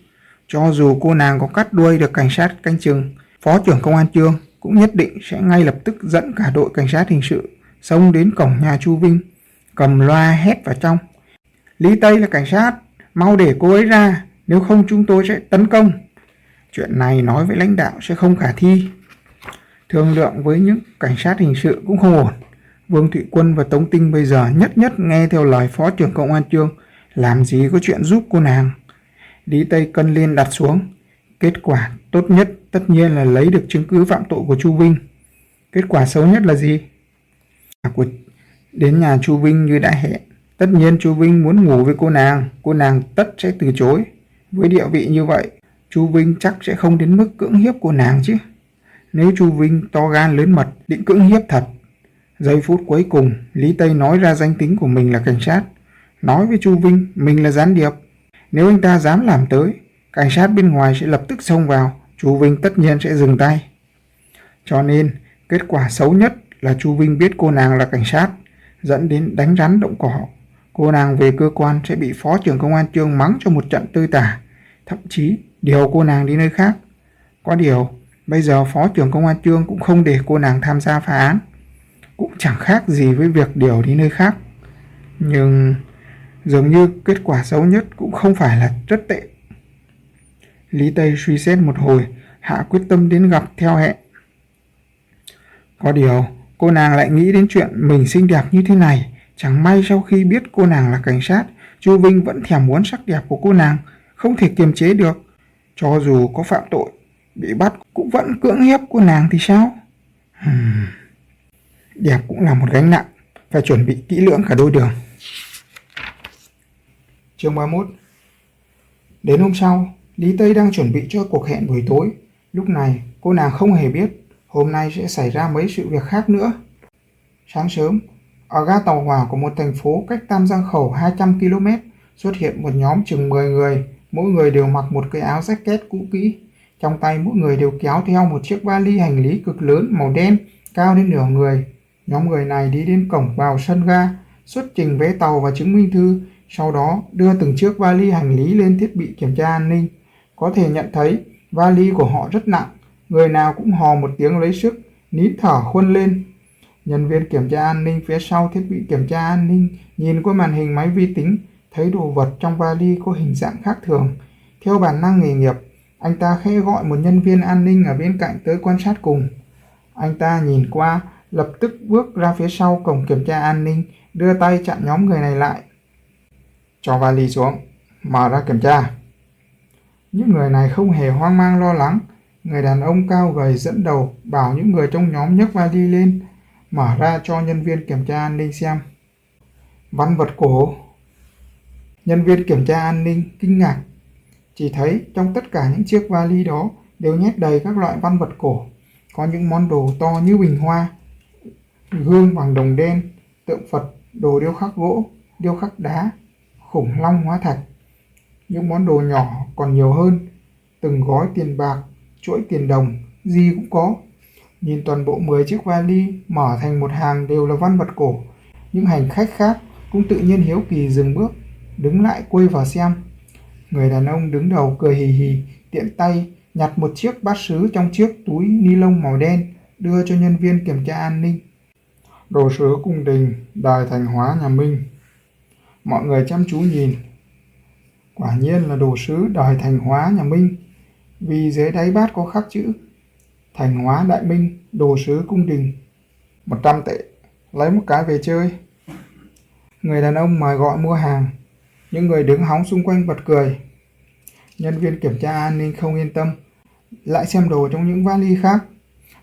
Cho dù cô nàng có cắt đuôi được cảnh sát canh chừng, Phó trưởng Công an Trương cũng nhất định sẽ ngay lập tức dẫn cả đội cảnh sát hình sự xông đến cổng nhà Chu Vinh, cầm loa hét vào trong. Lý Tây là cảnh sát, mau để cô ấy ra, nếu không chúng tôi sẽ tấn công. Chuyện này nói với lãnh đạo sẽ không khả thi. Thương lượng với những cảnh sát hình sự cũng không ổn. Vương Thụy Quân và Tống Tinh bây giờ nhất nhất nghe theo lời Phó trưởng Công an Trương, làm gì có chuyện giúp cô nàng. Lý Tây cân lên đặt xuống. Kết quả tốt nhất tất nhiên là lấy được chứng cứ phạm tội của Chu Vinh. Kết quả xấu nhất là gì? Của đến nhà Chu Vinh như đã hẹn. Tất nhiên Chu Vinh muốn ngủ với cô nàng, cô nàng tất sẽ từ chối. Với địa vị như vậy, Chu Vinh chắc sẽ không đến mức cưỡng hiếp cô nàng chứ. Nếu Chu Vinh to gan lớn mật, định cưỡng hiếp thật. Giây phút cuối cùng, Lý Tây nói ra danh tính của mình là cảnh sát. Nói với Chu Vinh mình là gián điệp. Nếu anh ta dám làm tới, cảnh sát bên ngoài sẽ lập tức xông vào, Chu Vinh tất nhiên sẽ dừng tay. Cho nên, kết quả xấu nhất là Chu Vinh biết cô nàng là cảnh sát, dẫn đến đánh rắn động cỏ. Cô nàng về cơ quan sẽ bị phó trưởng công an trương mắng cho một trận tươi tả, thậm chí điều cô nàng đi nơi khác. Có điều, bây giờ phó trưởng công an trương cũng không để cô nàng tham gia phá án. Cũng chẳng khác gì với việc điều đi nơi khác. Nhưng dường như kết quả xấu nhất cũng không phải là rất tệ. Lý Tây suy xét một hồi, hạ quyết tâm đến gặp theo hẹn. Có điều, cô nàng lại nghĩ đến chuyện mình xinh đẹp như thế này. Chẳng may sau khi biết cô nàng là cảnh sát, Chu Vinh vẫn thèm muốn sắc đẹp của cô nàng, không thể kiềm chế được. Cho dù có phạm tội, bị bắt cũng vẫn cưỡng hiếp cô nàng thì sao? Hmm. Đẹp cũng là một gánh nặng, phải chuẩn bị kỹ lưỡng cả đôi đường. Chương 31 Đến hôm sau, Lý Tây đang chuẩn bị cho cuộc hẹn buổi tối. Lúc này, cô nàng không hề biết hôm nay sẽ xảy ra mấy sự việc khác nữa. Sáng sớm, ở ga tàu hỏa của một thành phố cách Tam Giang Khẩu 200 km xuất hiện một nhóm chừng 10 người, mỗi người đều mặc một cái áo jacket cũ kỹ. Trong tay mỗi người đều kéo theo một chiếc vali hành lý cực lớn màu đen, cao đến nửa người. Nhóm người này đi đến cổng vào sân ga, xuất trình vé tàu và chứng minh thư, sau đó đưa từng chiếc vali hành lý lên thiết bị kiểm tra an ninh. Có thể nhận thấy vali của họ rất nặng, người nào cũng hò một tiếng lấy sức, nín thở khuôn lên. Nhân viên kiểm tra an ninh phía sau thiết bị kiểm tra an ninh nhìn qua màn hình máy vi tính, thấy đồ vật trong vali có hình dạng khác thường. Theo bản năng nghề nghiệp, anh ta khẽ gọi một nhân viên an ninh ở bên cạnh tới quan sát cùng. Anh ta nhìn qua, lập tức bước ra phía sau cổng kiểm tra an ninh, đưa tay chặn nhóm người này lại. Cho vali xuống, mở ra kiểm tra. Những người này không hề hoang mang lo lắng. Người đàn ông cao gầy dẫn đầu bảo những người trong nhóm nhấc vali lên, mở ra cho nhân viên kiểm tra an ninh xem. Văn vật cổ Nhân viên kiểm tra an ninh kinh ngạc. Chỉ thấy trong tất cả những chiếc vali đó đều nhét đầy các loại văn vật cổ. Có những món đồ to như bình hoa, gương bằng đồng đen, tượng Phật, đồ điêu khắc gỗ, điêu khắc đá, khủng long hóa thạch. Những món đồ nhỏ còn nhiều hơn, từng gói tiền bạc, chuỗi tiền đồng, gì cũng có. Nhìn toàn bộ 10 chiếc vali mở thành một hàng đều là văn vật cổ. Những hành khách khác cũng tự nhiên hiếu kỳ dừng bước, đứng lại quay vào xem. Người đàn ông đứng đầu cười hì hì, tiện tay nhặt một chiếc bát sứ trong chiếc túi ni lông màu đen, đưa cho nhân viên kiểm tra an ninh. Đồ sứ cung đình, đài thành hóa nhà Minh. Mọi người chăm chú nhìn. Quả nhiên là đồ sứ đòi thành hóa nhà Minh, vì dưới đáy bát có khắc chữ Thành hóa đại minh, đồ sứ cung đình. 100 tệ, lấy một cái về chơi. Người đàn ông mời gọi mua hàng, những người đứng hóng xung quanh bật cười. Nhân viên kiểm tra an ninh không yên tâm, lại xem đồ trong những vali khác.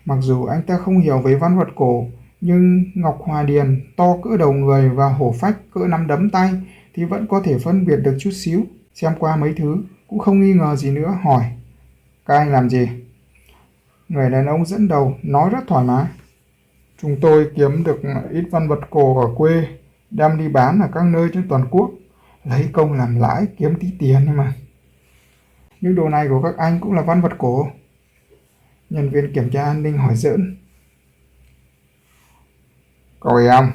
Mặc dù anh ta không hiểu về văn vật cổ, Nhưng Ngọc Hòa Điền to cỡ đầu người và hổ phách cỡ năm đấm tay thì vẫn có thể phân biệt được chút xíu. Xem qua mấy thứ cũng không nghi ngờ gì nữa hỏi. Các anh làm gì? Người đàn ông dẫn đầu nói rất thoải mái. Chúng tôi kiếm được ít văn vật cổ ở quê, đem đi bán ở các nơi trên toàn quốc. Lấy công làm lãi kiếm tí tiền mà. Những đồ này của các anh cũng là văn vật cổ. Nhân viên kiểm tra an ninh hỏi giỡn. Cậu em,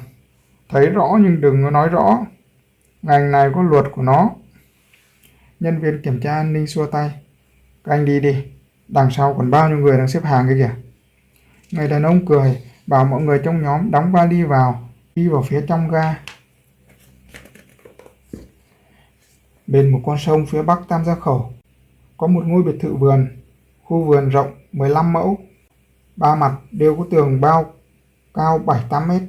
thấy rõ nhưng đừng có nói rõ. Ngành này có luật của nó. Nhân viên kiểm tra an ninh xua tay. Các anh đi đi, đằng sau còn bao nhiêu người đang xếp hàng kia kìa. Người đàn ông cười, bảo mọi người trong nhóm đóng vali vào, đi vào phía trong ga. Bên một con sông phía bắc Tam Gia Khẩu, có một ngôi biệt thự vườn, khu vườn rộng 15 mẫu, ba mặt đều có tường bao cao 7-8 mét,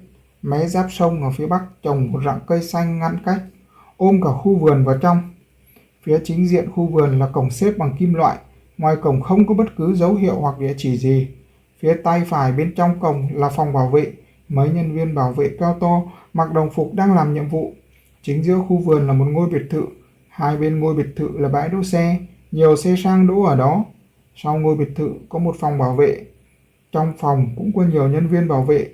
mé giáp sông ở phía bắc trồng một rặng cây xanh ngăn cách, ôm cả khu vườn vào trong. Phía chính diện khu vườn là cổng xếp bằng kim loại, ngoài cổng không có bất cứ dấu hiệu hoặc địa chỉ gì. Phía tay phải bên trong cổng là phòng bảo vệ, mấy nhân viên bảo vệ cao to mặc đồng phục đang làm nhiệm vụ. Chính giữa khu vườn là một ngôi biệt thự, hai bên ngôi biệt thự là bãi đỗ xe, nhiều xe sang đỗ ở đó. Sau ngôi biệt thự có một phòng bảo vệ. Trong phòng cũng có nhiều nhân viên bảo vệ.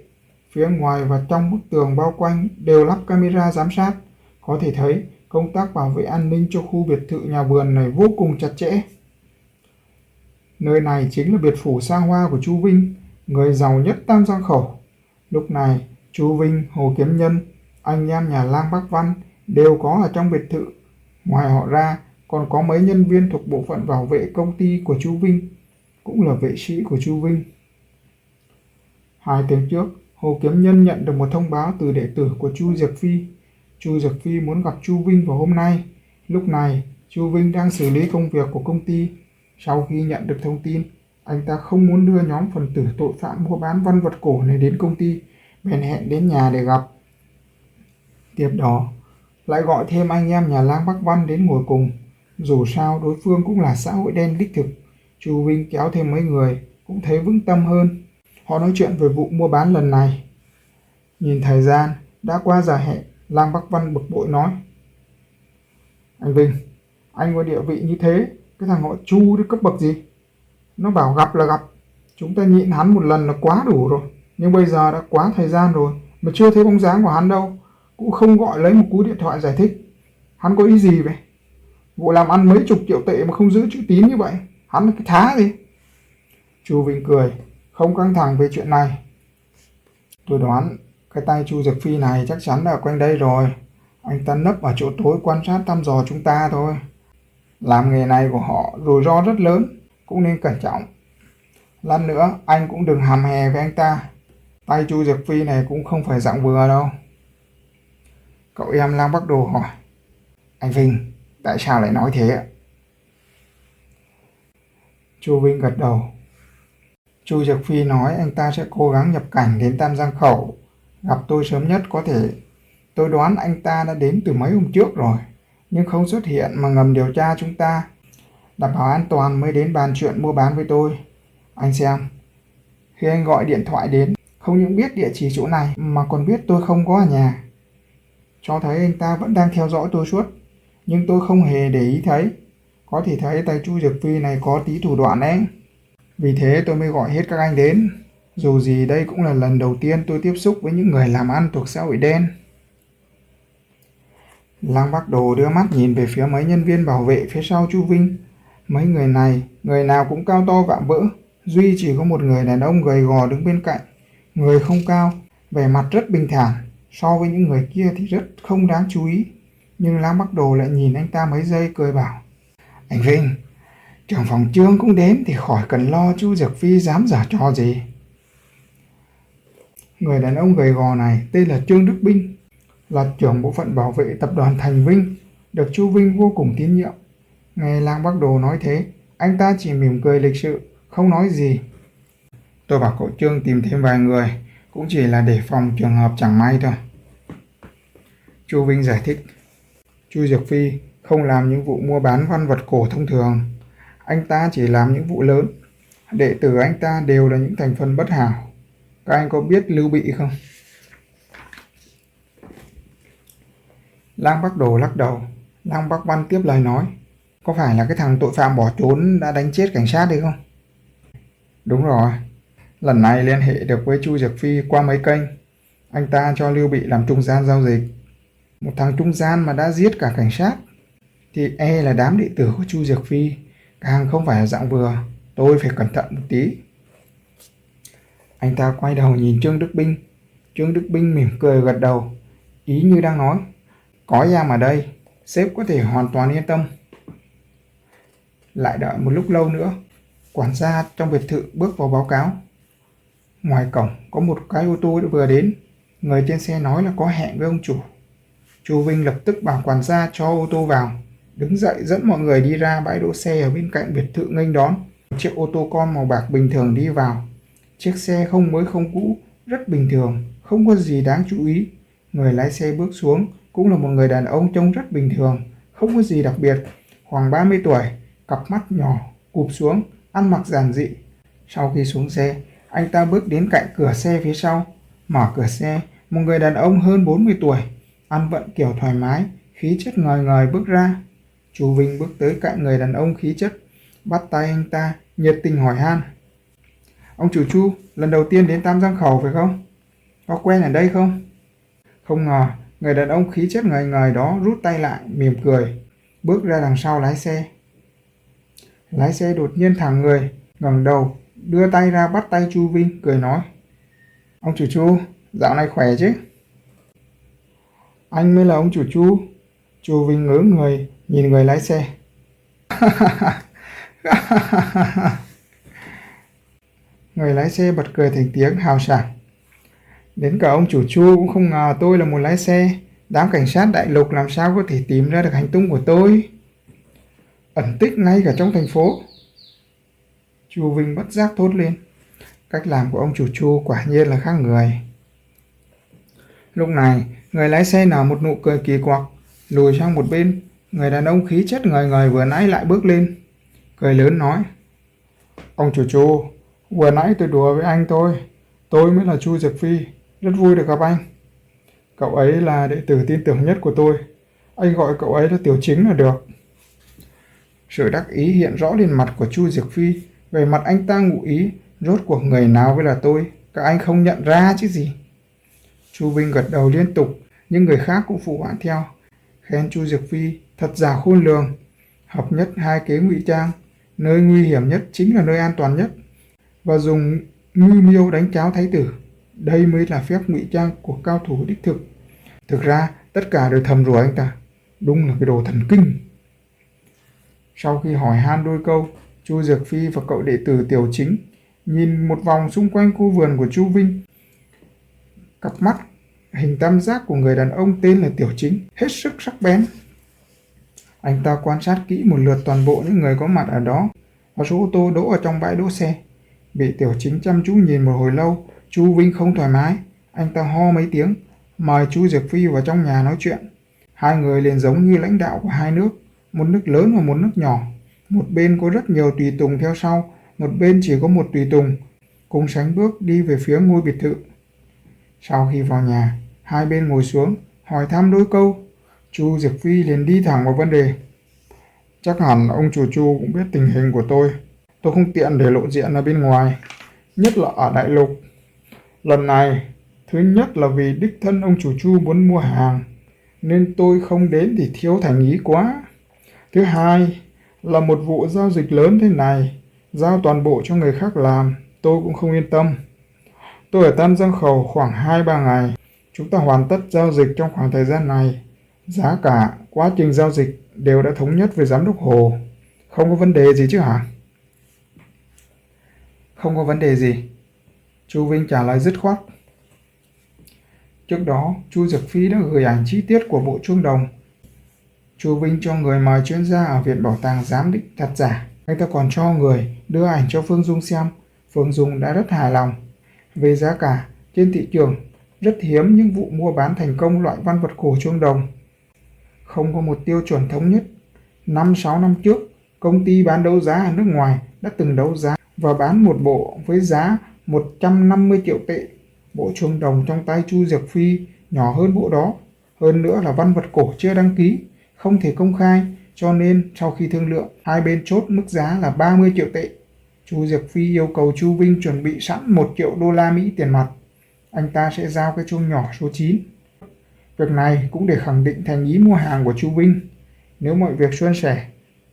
Phía ngoài và trong bức tường bao quanh đều lắp camera giám sát. Có thể thấy công tác bảo vệ an ninh cho khu biệt thự nhà vườn này vô cùng chặt chẽ. Nơi này chính là biệt phủ xa hoa của Chu Vinh, người giàu nhất Tam Giang Khẩu. Lúc này, Chu Vinh, Hồ Kiếm Nhân, anh em nhà Lang Bắc Văn đều có ở trong biệt thự. Ngoài họ ra, còn có mấy nhân viên thuộc bộ phận bảo vệ công ty của Chu Vinh, cũng là vệ sĩ của Chu Vinh. Hai tiếng trước, Hồ Kiếm Nhân nhận được một thông báo từ đệ tử của Chu Diệp Phi. Chu Dực Phi muốn gặp Chu Vinh vào hôm nay. Lúc này, Chu Vinh đang xử lý công việc của công ty. Sau khi nhận được thông tin, anh ta không muốn đưa nhóm phần tử tội phạm mua bán văn vật cổ này đến công ty, bèn hẹn đến nhà để gặp. Tiếp đó, lại gọi thêm anh em nhà lang Bắc Văn đến ngồi cùng. Dù sao đối phương cũng là xã hội đen đích thực. Chu Vinh kéo thêm mấy người cũng thấy vững tâm hơn. Họ nói chuyện về vụ mua bán lần này. Nhìn thời gian, đã qua giờ hẹn, Lang Bắc Văn bực bội nói. Anh Vinh, anh có địa vị như thế, cái thằng họ Chu đấy cấp bậc gì? Nó bảo gặp là gặp, chúng ta nhịn hắn một lần là quá đủ rồi. Nhưng bây giờ đã quá thời gian rồi, mà chưa thấy bóng dáng của hắn đâu. Cũng không gọi lấy một cú điện thoại giải thích. Hắn có ý gì vậy? Vụ làm ăn mấy chục triệu tệ mà không giữ chữ tín như vậy, hắn là cái thá gì? Chu Vinh cười, không căng thẳng về chuyện này. Tôi đoán cái tay Chu diệp Phi này chắc chắn là ở quanh đây rồi. Anh ta nấp ở chỗ tối quan sát thăm dò chúng ta thôi. Làm nghề này của họ rủi ro rất lớn, cũng nên cẩn trọng. Lát nữa, anh cũng đừng hàm hè với anh ta. Tay Chu diệp Phi này cũng không phải dạng vừa đâu. Cậu em Lang Bắc Đồ hỏi. Anh Vinh, tại sao lại nói thế ạ? Chu Vinh gật đầu. Chu diệp Phi nói anh ta sẽ cố gắng nhập cảnh đến Tam Giang Khẩu. Gặp tôi sớm nhất có thể. Tôi đoán anh ta đã đến từ mấy hôm trước rồi. Nhưng không xuất hiện mà ngầm điều tra chúng ta. Đảm bảo an toàn mới đến bàn chuyện mua bán với tôi. Anh xem. Khi anh gọi điện thoại đến, không những biết địa chỉ chỗ này mà còn biết tôi không có ở nhà. Cho thấy anh ta vẫn đang theo dõi tôi suốt. Nhưng tôi không hề để ý thấy. Có thể thấy tay Chu Dược Phi này có tí thủ đoạn đấy. Vì thế tôi mới gọi hết các anh đến. Dù gì đây cũng là lần đầu tiên tôi tiếp xúc với những người làm ăn thuộc xã hội đen. Lăng Bắc Đồ đưa mắt nhìn về phía mấy nhân viên bảo vệ phía sau Chu Vinh. Mấy người này, người nào cũng cao to vạm vỡ. Duy chỉ có một người đàn ông gầy gò đứng bên cạnh. Người không cao, vẻ mặt rất bình thản. So với những người kia thì rất không đáng chú ý. Nhưng Lăng Bắc Đồ lại nhìn anh ta mấy giây cười bảo. Anh Vinh, trưởng phòng trương cũng đến thì khỏi cần lo chu Dược Phi dám giả trò gì. Người đàn ông gầy gò này tên là Trương Đức Binh, là trưởng bộ phận bảo vệ tập đoàn Thành Vinh, được Chu Vinh vô cùng tín nhiệm. Nghe Lang Bắc Đồ nói thế, anh ta chỉ mỉm cười lịch sự, không nói gì. Tôi bảo cậu Trương tìm thêm vài người, cũng chỉ là để phòng trường hợp chẳng may thôi. Chu Vinh giải thích. Chu Diệp Phi không làm những vụ mua bán văn vật cổ thông thường. Anh ta chỉ làm những vụ lớn. Đệ tử anh ta đều là những thành phần bất hảo. Các anh có biết Lưu Bị không? Lang Bắc Đồ lắc đầu. Lang Bắc Văn tiếp lời nói. Có phải là cái thằng tội phạm bỏ trốn đã đánh chết cảnh sát đấy không? Đúng rồi. Lần này liên hệ được với Chu Diệc Phi qua mấy kênh. Anh ta cho Lưu Bị làm trung gian giao dịch. Một thằng trung gian mà đã giết cả cảnh sát. Thì e là đám đệ tử của Chu Diệc Phi. Càng không phải là dạng vừa. Tôi phải cẩn thận một tí. Anh ta quay đầu nhìn Trương Đức Binh. Trương Đức Binh mỉm cười gật đầu. Ý như đang nói. Có em ở đây, sếp có thể hoàn toàn yên tâm. Lại đợi một lúc lâu nữa, quản gia trong biệt thự bước vào báo cáo. Ngoài cổng có một cái ô tô đã vừa đến, người trên xe nói là có hẹn với ông chủ. Chu Vinh lập tức bảo quản gia cho ô tô vào, đứng dậy dẫn mọi người đi ra bãi đỗ xe ở bên cạnh biệt thự nghênh đón. Một chiếc ô tô con màu bạc bình thường đi vào. Chiếc xe không mới không cũ, rất bình thường, không có gì đáng chú ý. Người lái xe bước xuống, cũng là một người đàn ông trông rất bình thường, không có gì đặc biệt, khoảng 30 tuổi, cặp mắt nhỏ, cụp xuống, ăn mặc giản dị. Sau khi xuống xe, anh ta bước đến cạnh cửa xe phía sau, mở cửa xe, một người đàn ông hơn 40 tuổi, ăn vận kiểu thoải mái, khí chất ngời ngời bước ra. Chú Vinh bước tới cạnh người đàn ông khí chất, bắt tay anh ta, nhiệt tình hỏi han. Ông chủ Chu, lần đầu tiên đến Tam Giang Khẩu phải không? Có quen ở đây không? Không ngờ, Người đàn ông khí chất ngời ngời đó rút tay lại, mỉm cười, bước ra đằng sau lái xe. Lái xe đột nhiên thẳng người, ngẩng đầu, đưa tay ra bắt tay Chu Vinh, cười nói. Ông chủ Chu, dạo này khỏe chứ? Anh mới là ông chủ Chu. Chu Vinh ngớ người, nhìn người lái xe. *laughs* người lái xe bật cười thành tiếng hào sảng. Đến cả ông chủ Chu cũng không ngờ tôi là một lái xe. Đám cảnh sát đại lục làm sao có thể tìm ra được hành tung của tôi. Ẩn tích ngay cả trong thành phố. Chu Vinh bất giác thốt lên. Cách làm của ông chủ Chu quả nhiên là khác người. Lúc này, người lái xe nở một nụ cười kỳ quặc, lùi sang một bên. Người đàn ông khí chất ngời ngời vừa nãy lại bước lên. Cười lớn nói. Ông chủ Chu, vừa nãy tôi đùa với anh thôi. Tôi mới là Chu Diệp Phi, rất vui được gặp anh. Cậu ấy là đệ tử tin tưởng nhất của tôi. Anh gọi cậu ấy là tiểu chính là được. Sự đắc ý hiện rõ lên mặt của Chu Diệp Phi. Về mặt anh ta ngụ ý, rốt cuộc người nào với là tôi, các anh không nhận ra chứ gì. Chu Vinh gật đầu liên tục, nhưng người khác cũng phụ họa theo. Khen Chu Diệp Phi thật giả khôn lường. Hợp nhất hai kế ngụy trang, nơi nguy hiểm nhất chính là nơi an toàn nhất. Và dùng ngư miêu đánh cháo thái tử. Đây mới là phép ngụy trang của cao thủ đích thực. Thực ra, tất cả đều thầm rủa anh ta. Đúng là cái đồ thần kinh. Sau khi hỏi han đôi câu, Chu Dược Phi và cậu đệ tử Tiểu Chính nhìn một vòng xung quanh khu vườn của Chu Vinh. Cặp mắt hình tam giác của người đàn ông tên là Tiểu Chính hết sức sắc bén. Anh ta quan sát kỹ một lượt toàn bộ những người có mặt ở đó và số ô tô đỗ ở trong bãi đỗ xe. Bị Tiểu Chính chăm chú nhìn một hồi lâu, Chu Vinh không thoải mái, anh ta ho mấy tiếng, mời Chu Diệp Phi vào trong nhà nói chuyện. Hai người liền giống như lãnh đạo của hai nước, một nước lớn và một nước nhỏ. Một bên có rất nhiều tùy tùng theo sau, một bên chỉ có một tùy tùng, cùng sánh bước đi về phía ngôi biệt thự. Sau khi vào nhà, hai bên ngồi xuống, hỏi thăm đôi câu. Chu Diệp Phi liền đi thẳng vào vấn đề. Chắc hẳn ông chủ Chu cũng biết tình hình của tôi. Tôi không tiện để lộ diện ở bên ngoài, nhất là ở đại lục. Lần này, thứ nhất là vì đích thân ông chủ Chu muốn mua hàng, nên tôi không đến thì thiếu thành ý quá. Thứ hai là một vụ giao dịch lớn thế này, giao toàn bộ cho người khác làm, tôi cũng không yên tâm. Tôi ở Tam Giang Khẩu khoảng 2-3 ngày, chúng ta hoàn tất giao dịch trong khoảng thời gian này. Giá cả, quá trình giao dịch đều đã thống nhất với giám đốc Hồ. Không có vấn đề gì chứ hả? Không có vấn đề gì. Chu Vinh trả lời dứt khoát. Trước đó, Chu Dực Phi đã gửi ảnh chi tiết của bộ chuông đồng. Chu Vinh cho người mời chuyên gia ở Viện Bảo tàng giám định thật giả. Anh ta còn cho người đưa ảnh cho Phương Dung xem. Phương Dung đã rất hài lòng. Về giá cả, trên thị trường, rất hiếm những vụ mua bán thành công loại văn vật cổ chuông đồng. Không có một tiêu chuẩn thống nhất. 5-6 năm trước, công ty bán đấu giá ở nước ngoài đã từng đấu giá và bán một bộ với giá 150 triệu tệ Bộ chuông đồng trong tay Chu diệp Phi nhỏ hơn bộ đó. Hơn nữa là văn vật cổ chưa đăng ký, không thể công khai, cho nên sau khi thương lượng, hai bên chốt mức giá là 30 triệu tệ. Chu diệp Phi yêu cầu Chu Vinh chuẩn bị sẵn 1 triệu đô la Mỹ tiền mặt. Anh ta sẽ giao cái chuông nhỏ số 9. Việc này cũng để khẳng định thành ý mua hàng của Chu Vinh. Nếu mọi việc suôn sẻ,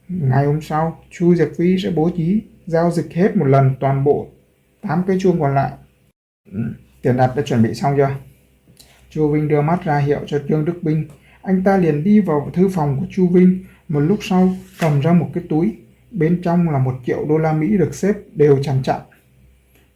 ngày hôm sau, Chu diệp Phi sẽ bố trí giao dịch hết một lần toàn bộ 8 cái chuông còn lại. Ừ, tiền đặt đã chuẩn bị xong chưa? Chu Vinh đưa mắt ra hiệu cho Trương Đức Binh. Anh ta liền đi vào thư phòng của Chu Vinh, một lúc sau cầm ra một cái túi. Bên trong là một triệu đô la Mỹ được xếp đều chằn chặn.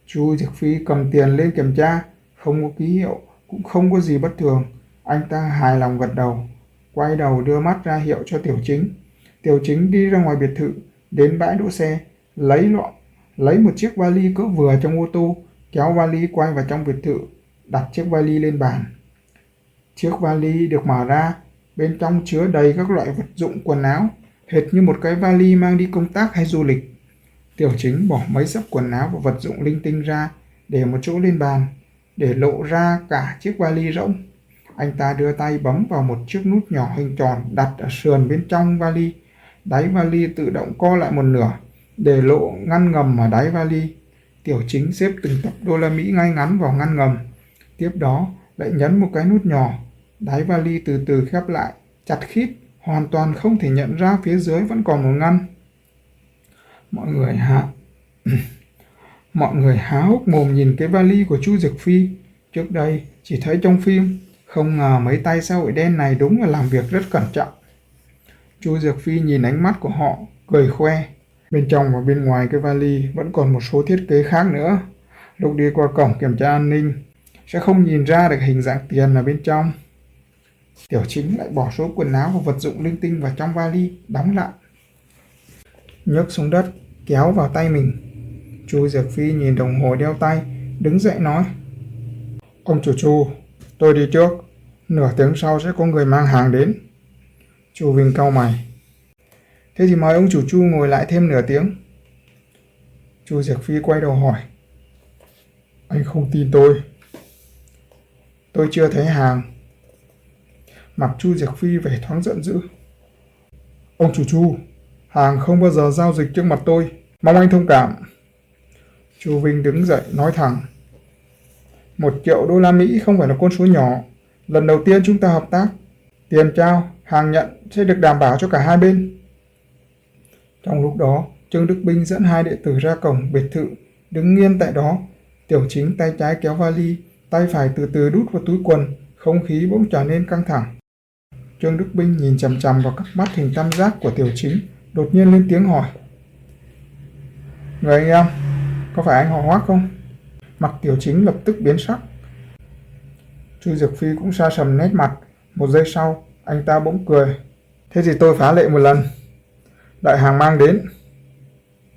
Chu Diệc Phi cầm tiền lên kiểm tra, không có ký hiệu, cũng không có gì bất thường. Anh ta hài lòng gật đầu, quay đầu đưa mắt ra hiệu cho Tiểu Chính. Tiểu Chính đi ra ngoài biệt thự, đến bãi đỗ xe, lấy lọ, lấy một chiếc vali cỡ vừa trong ô tô, kéo vali quay vào trong biệt thự, đặt chiếc vali lên bàn. Chiếc vali được mở ra, bên trong chứa đầy các loại vật dụng quần áo, hệt như một cái vali mang đi công tác hay du lịch. Tiểu chính bỏ mấy sấp quần áo và vật dụng linh tinh ra, để một chỗ lên bàn, để lộ ra cả chiếc vali rỗng. Anh ta đưa tay bấm vào một chiếc nút nhỏ hình tròn đặt ở sườn bên trong vali. Đáy vali tự động co lại một nửa, để lộ ngăn ngầm ở đáy vali. Tiểu chính xếp từng tập đô la Mỹ ngay ngắn vào ngăn ngầm. Tiếp đó lại nhấn một cái nút nhỏ, đáy vali từ từ khép lại, chặt khít, hoàn toàn không thể nhận ra phía dưới vẫn còn một ngăn. Mọi người hạ *coughs* Mọi người há hốc mồm nhìn cái vali của Chu Dực Phi. Trước đây chỉ thấy trong phim, không ngờ mấy tay xã hội đen này đúng là làm việc rất cẩn trọng. Chu Dược Phi nhìn ánh mắt của họ, cười khoe. Bên trong và bên ngoài cái vali vẫn còn một số thiết kế khác nữa. Lúc đi qua cổng kiểm tra an ninh, sẽ không nhìn ra được hình dạng tiền ở bên trong. Tiểu chính lại bỏ số quần áo và vật dụng linh tinh vào trong vali, đóng lại. Nhấc xuống đất, kéo vào tay mình. Chu Diệp Phi nhìn đồng hồ đeo tay, đứng dậy nói. Ông chủ Chu, tôi đi trước. Nửa tiếng sau sẽ có người mang hàng đến. Chu Vinh cau mày. Thế thì mời ông chủ Chu ngồi lại thêm nửa tiếng. Chu Diệp Phi quay đầu hỏi. Anh không tin tôi. Tôi chưa thấy hàng. Mặt Chu Diệp Phi vẻ thoáng giận dữ. Ông chủ Chu, hàng không bao giờ giao dịch trước mặt tôi. Mong anh thông cảm. Chu Vinh đứng dậy nói thẳng. Một triệu đô la Mỹ không phải là con số nhỏ. Lần đầu tiên chúng ta hợp tác. Tiền trao, hàng nhận sẽ được đảm bảo cho cả hai bên. Trong lúc đó, Trương Đức Binh dẫn hai đệ tử ra cổng biệt thự, đứng nghiêng tại đó. Tiểu chính tay trái kéo vali, tay phải từ từ đút vào túi quần, không khí bỗng trở nên căng thẳng. Trương Đức Binh nhìn chằm chằm vào các mắt hình tam giác của tiểu chính, đột nhiên lên tiếng hỏi. Người anh em, có phải anh họ hoác không? Mặt tiểu chính lập tức biến sắc. Chu Dược Phi cũng xa sầm nét mặt, một giây sau, anh ta bỗng cười. Thế thì tôi phá lệ một lần. Đại hàng mang đến.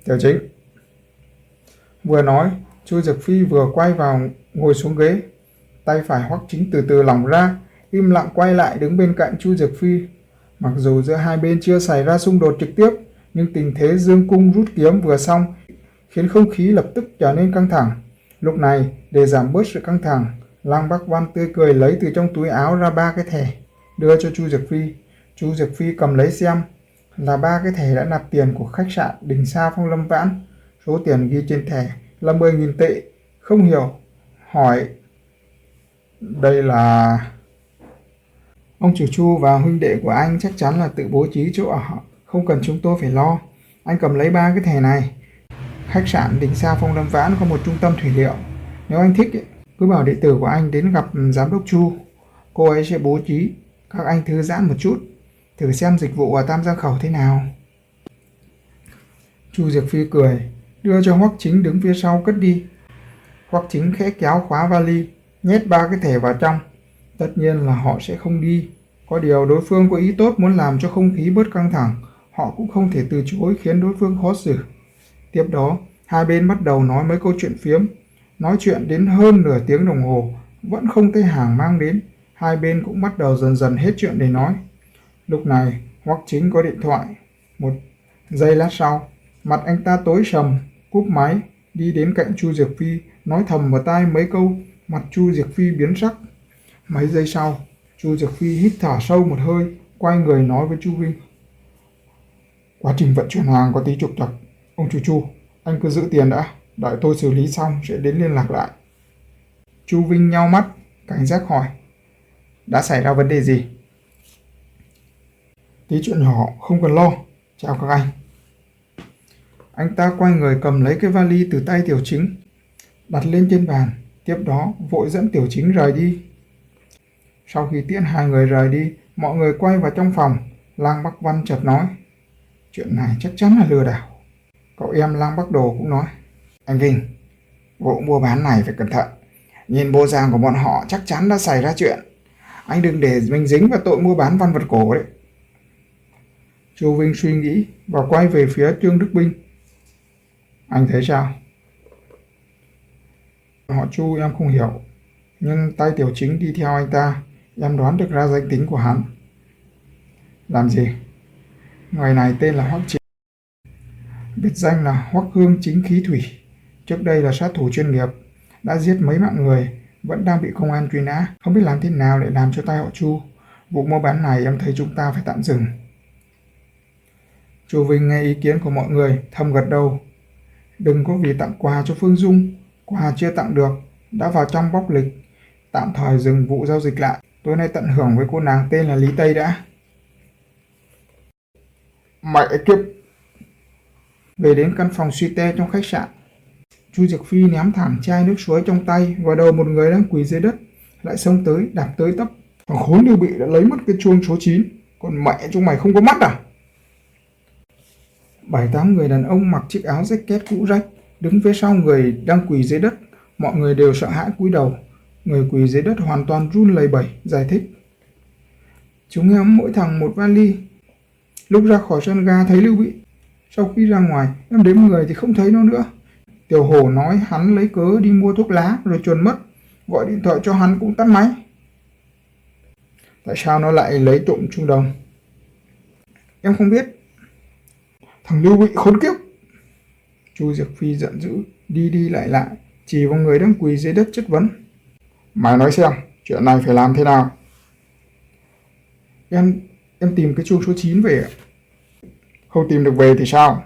Tiểu chính. Vừa nói, Chu Dực Phi vừa quay vào ngồi xuống ghế. Tay phải hoắc chính từ từ lỏng ra, im lặng quay lại đứng bên cạnh Chu Dực Phi. Mặc dù giữa hai bên chưa xảy ra xung đột trực tiếp, nhưng tình thế dương cung rút kiếm vừa xong khiến không khí lập tức trở nên căng thẳng. Lúc này, để giảm bớt sự căng thẳng, Lăng Bắc Văn tươi cười lấy từ trong túi áo ra ba cái thẻ, đưa cho Chu Dực Phi. Chu Dực Phi cầm lấy xem, là ba cái thẻ đã nạp tiền của khách sạn Đình Sa Phong Lâm Vãn. Số tiền ghi trên thẻ là 10.000 tệ. Không hiểu. Hỏi. Đây là... Ông chủ Chu và huynh đệ của anh chắc chắn là tự bố trí chỗ ở. Không cần chúng tôi phải lo. Anh cầm lấy ba cái thẻ này. Khách sạn Đình Sa Phong Lâm Vãn có một trung tâm thủy liệu. Nếu anh thích, cứ bảo đệ tử của anh đến gặp giám đốc Chu. Cô ấy sẽ bố trí các anh thư giãn một chút thử xem dịch vụ ở Tam Giang Khẩu thế nào. Chu Diệc Phi cười, đưa cho Hoắc Chính đứng phía sau cất đi. Hoắc Chính khẽ kéo khóa vali, nhét ba cái thẻ vào trong. Tất nhiên là họ sẽ không đi. Có điều đối phương có ý tốt muốn làm cho không khí bớt căng thẳng, họ cũng không thể từ chối khiến đối phương khó xử. Tiếp đó, hai bên bắt đầu nói mấy câu chuyện phiếm. Nói chuyện đến hơn nửa tiếng đồng hồ, vẫn không thấy hàng mang đến. Hai bên cũng bắt đầu dần dần hết chuyện để nói. Lúc này, Hoắc Chính có điện thoại. Một giây lát sau, mặt anh ta tối sầm, cúp máy, đi đến cạnh Chu Diệp Phi, nói thầm vào tai mấy câu Mặt Chu Diệc Phi biến sắc. Mấy giây sau, Chu Diệc Phi hít thở sâu một hơi, quay người nói với Chu Vinh. Quá trình vận chuyển hàng có tí trục trặc. Ông Chu Chu, anh cứ giữ tiền đã, đợi tôi xử lý xong sẽ đến liên lạc lại. Chu Vinh nhau mắt, cảnh giác hỏi. Đã xảy ra vấn đề gì? Tí chuyện nhỏ, không cần lo. Chào các anh. Anh ta quay người cầm lấy cái vali từ tay tiểu chính, đặt lên trên bàn, tiếp đó vội dẫn tiểu chính rời đi. Sau khi tiễn hai người rời đi, mọi người quay vào trong phòng, Lang Bắc Văn chợt nói. Chuyện này chắc chắn là lừa đảo. Cậu em Lang Bắc Đồ cũng nói. Anh Vinh, vụ mua bán này phải cẩn thận. Nhìn bộ dạng của bọn họ chắc chắn đã xảy ra chuyện. Anh đừng để mình dính vào tội mua bán văn vật cổ đấy. Chu Vinh suy nghĩ và quay về phía Trương Đức Binh. Anh thấy sao? Họ Chu em không hiểu, nhưng tay tiểu chính đi theo anh ta, em đoán được ra danh tính của hắn. Làm gì? Người này tên là Hoắc Chính. Biệt danh là Hoắc Hương Chính Khí Thủy. Trước đây là sát thủ chuyên nghiệp, đã giết mấy mạng người, vẫn đang bị công an truy nã, không biết làm thế nào để làm cho tay họ Chu. Vụ mua bán này em thấy chúng ta phải tạm dừng. Chu Vinh nghe ý kiến của mọi người, thầm gật đầu. Đừng có vì tặng quà cho Phương Dung, quà chưa tặng được, đã vào trong bóc lịch, tạm thời dừng vụ giao dịch lại. Tối nay tận hưởng với cô nàng tên là Lý Tây đã. Mẹ kiếp! Về đến căn phòng suy tê trong khách sạn, Chu Diệc Phi ném thẳng chai nước suối trong tay vào đầu một người đang quỳ dưới đất, lại xông tới, đạp tới tấp. Thằng khốn lưu bị đã lấy mất cái chuông số 9, còn mẹ chúng mày không có mắt à? Bảy tám người đàn ông mặc chiếc áo rách két cũ rách, đứng phía sau người đang quỳ dưới đất. Mọi người đều sợ hãi cúi đầu. Người quỳ dưới đất hoàn toàn run lẩy bẩy, giải thích. Chúng em mỗi thằng một vali. Lúc ra khỏi sân ga thấy Lưu Bị. Sau khi ra ngoài, em đếm người thì không thấy nó nữa. Tiểu Hổ nói hắn lấy cớ đi mua thuốc lá rồi chuồn mất. Gọi điện thoại cho hắn cũng tắt máy. Tại sao nó lại lấy trộm trung đồng? Em không biết. Thằng Lưu Bị khốn kiếp. Chu Diệc Phi giận dữ, đi đi lại lại, chỉ vào người đang quỳ dưới đất chất vấn. Mày nói xem, chuyện này phải làm thế nào? Em, em tìm cái chuông số 9 về Không tìm được về thì sao?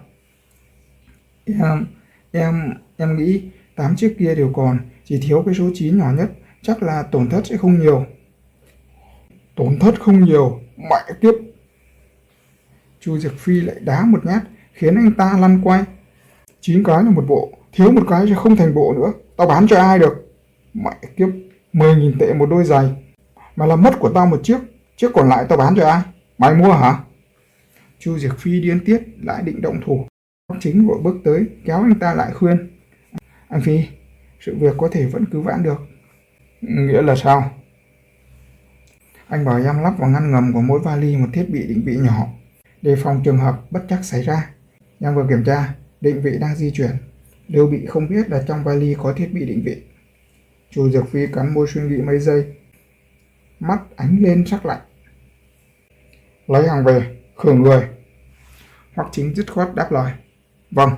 Em, em, em nghĩ tám chiếc kia đều còn, chỉ thiếu cái số 9 nhỏ nhất, chắc là tổn thất sẽ không nhiều. Tổn thất không nhiều, mẹ tiếp. Chu Diệc Phi lại đá một nhát, khiến anh ta lăn quay. Chín cái là một bộ, thiếu một cái sẽ không thành bộ nữa, tao bán cho ai được. Mẹ kiếp, 10.000 tệ một đôi giày, mà là mất của tao một chiếc, chiếc còn lại tao bán cho ai? Mày mua hả? Chu Diệc Phi điên tiết, lại định động thủ. Chính vội bước tới, kéo anh ta lại khuyên. Anh Phi, sự việc có thể vẫn cứu vãn được. Nghĩa là sao? Anh bảo em lắp vào ngăn ngầm của mỗi vali một thiết bị định vị nhỏ, đề phòng trường hợp bất chắc xảy ra. Em vừa kiểm tra, định vị đang di chuyển. Lưu Bị không biết là trong vali có thiết bị định vị. Chu Dược Phi cắn môi suy nghĩ mấy giây. Mắt ánh lên sắc lạnh. Lấy hàng về, khử người. Hoặc chính dứt khoát đáp lời. Vâng.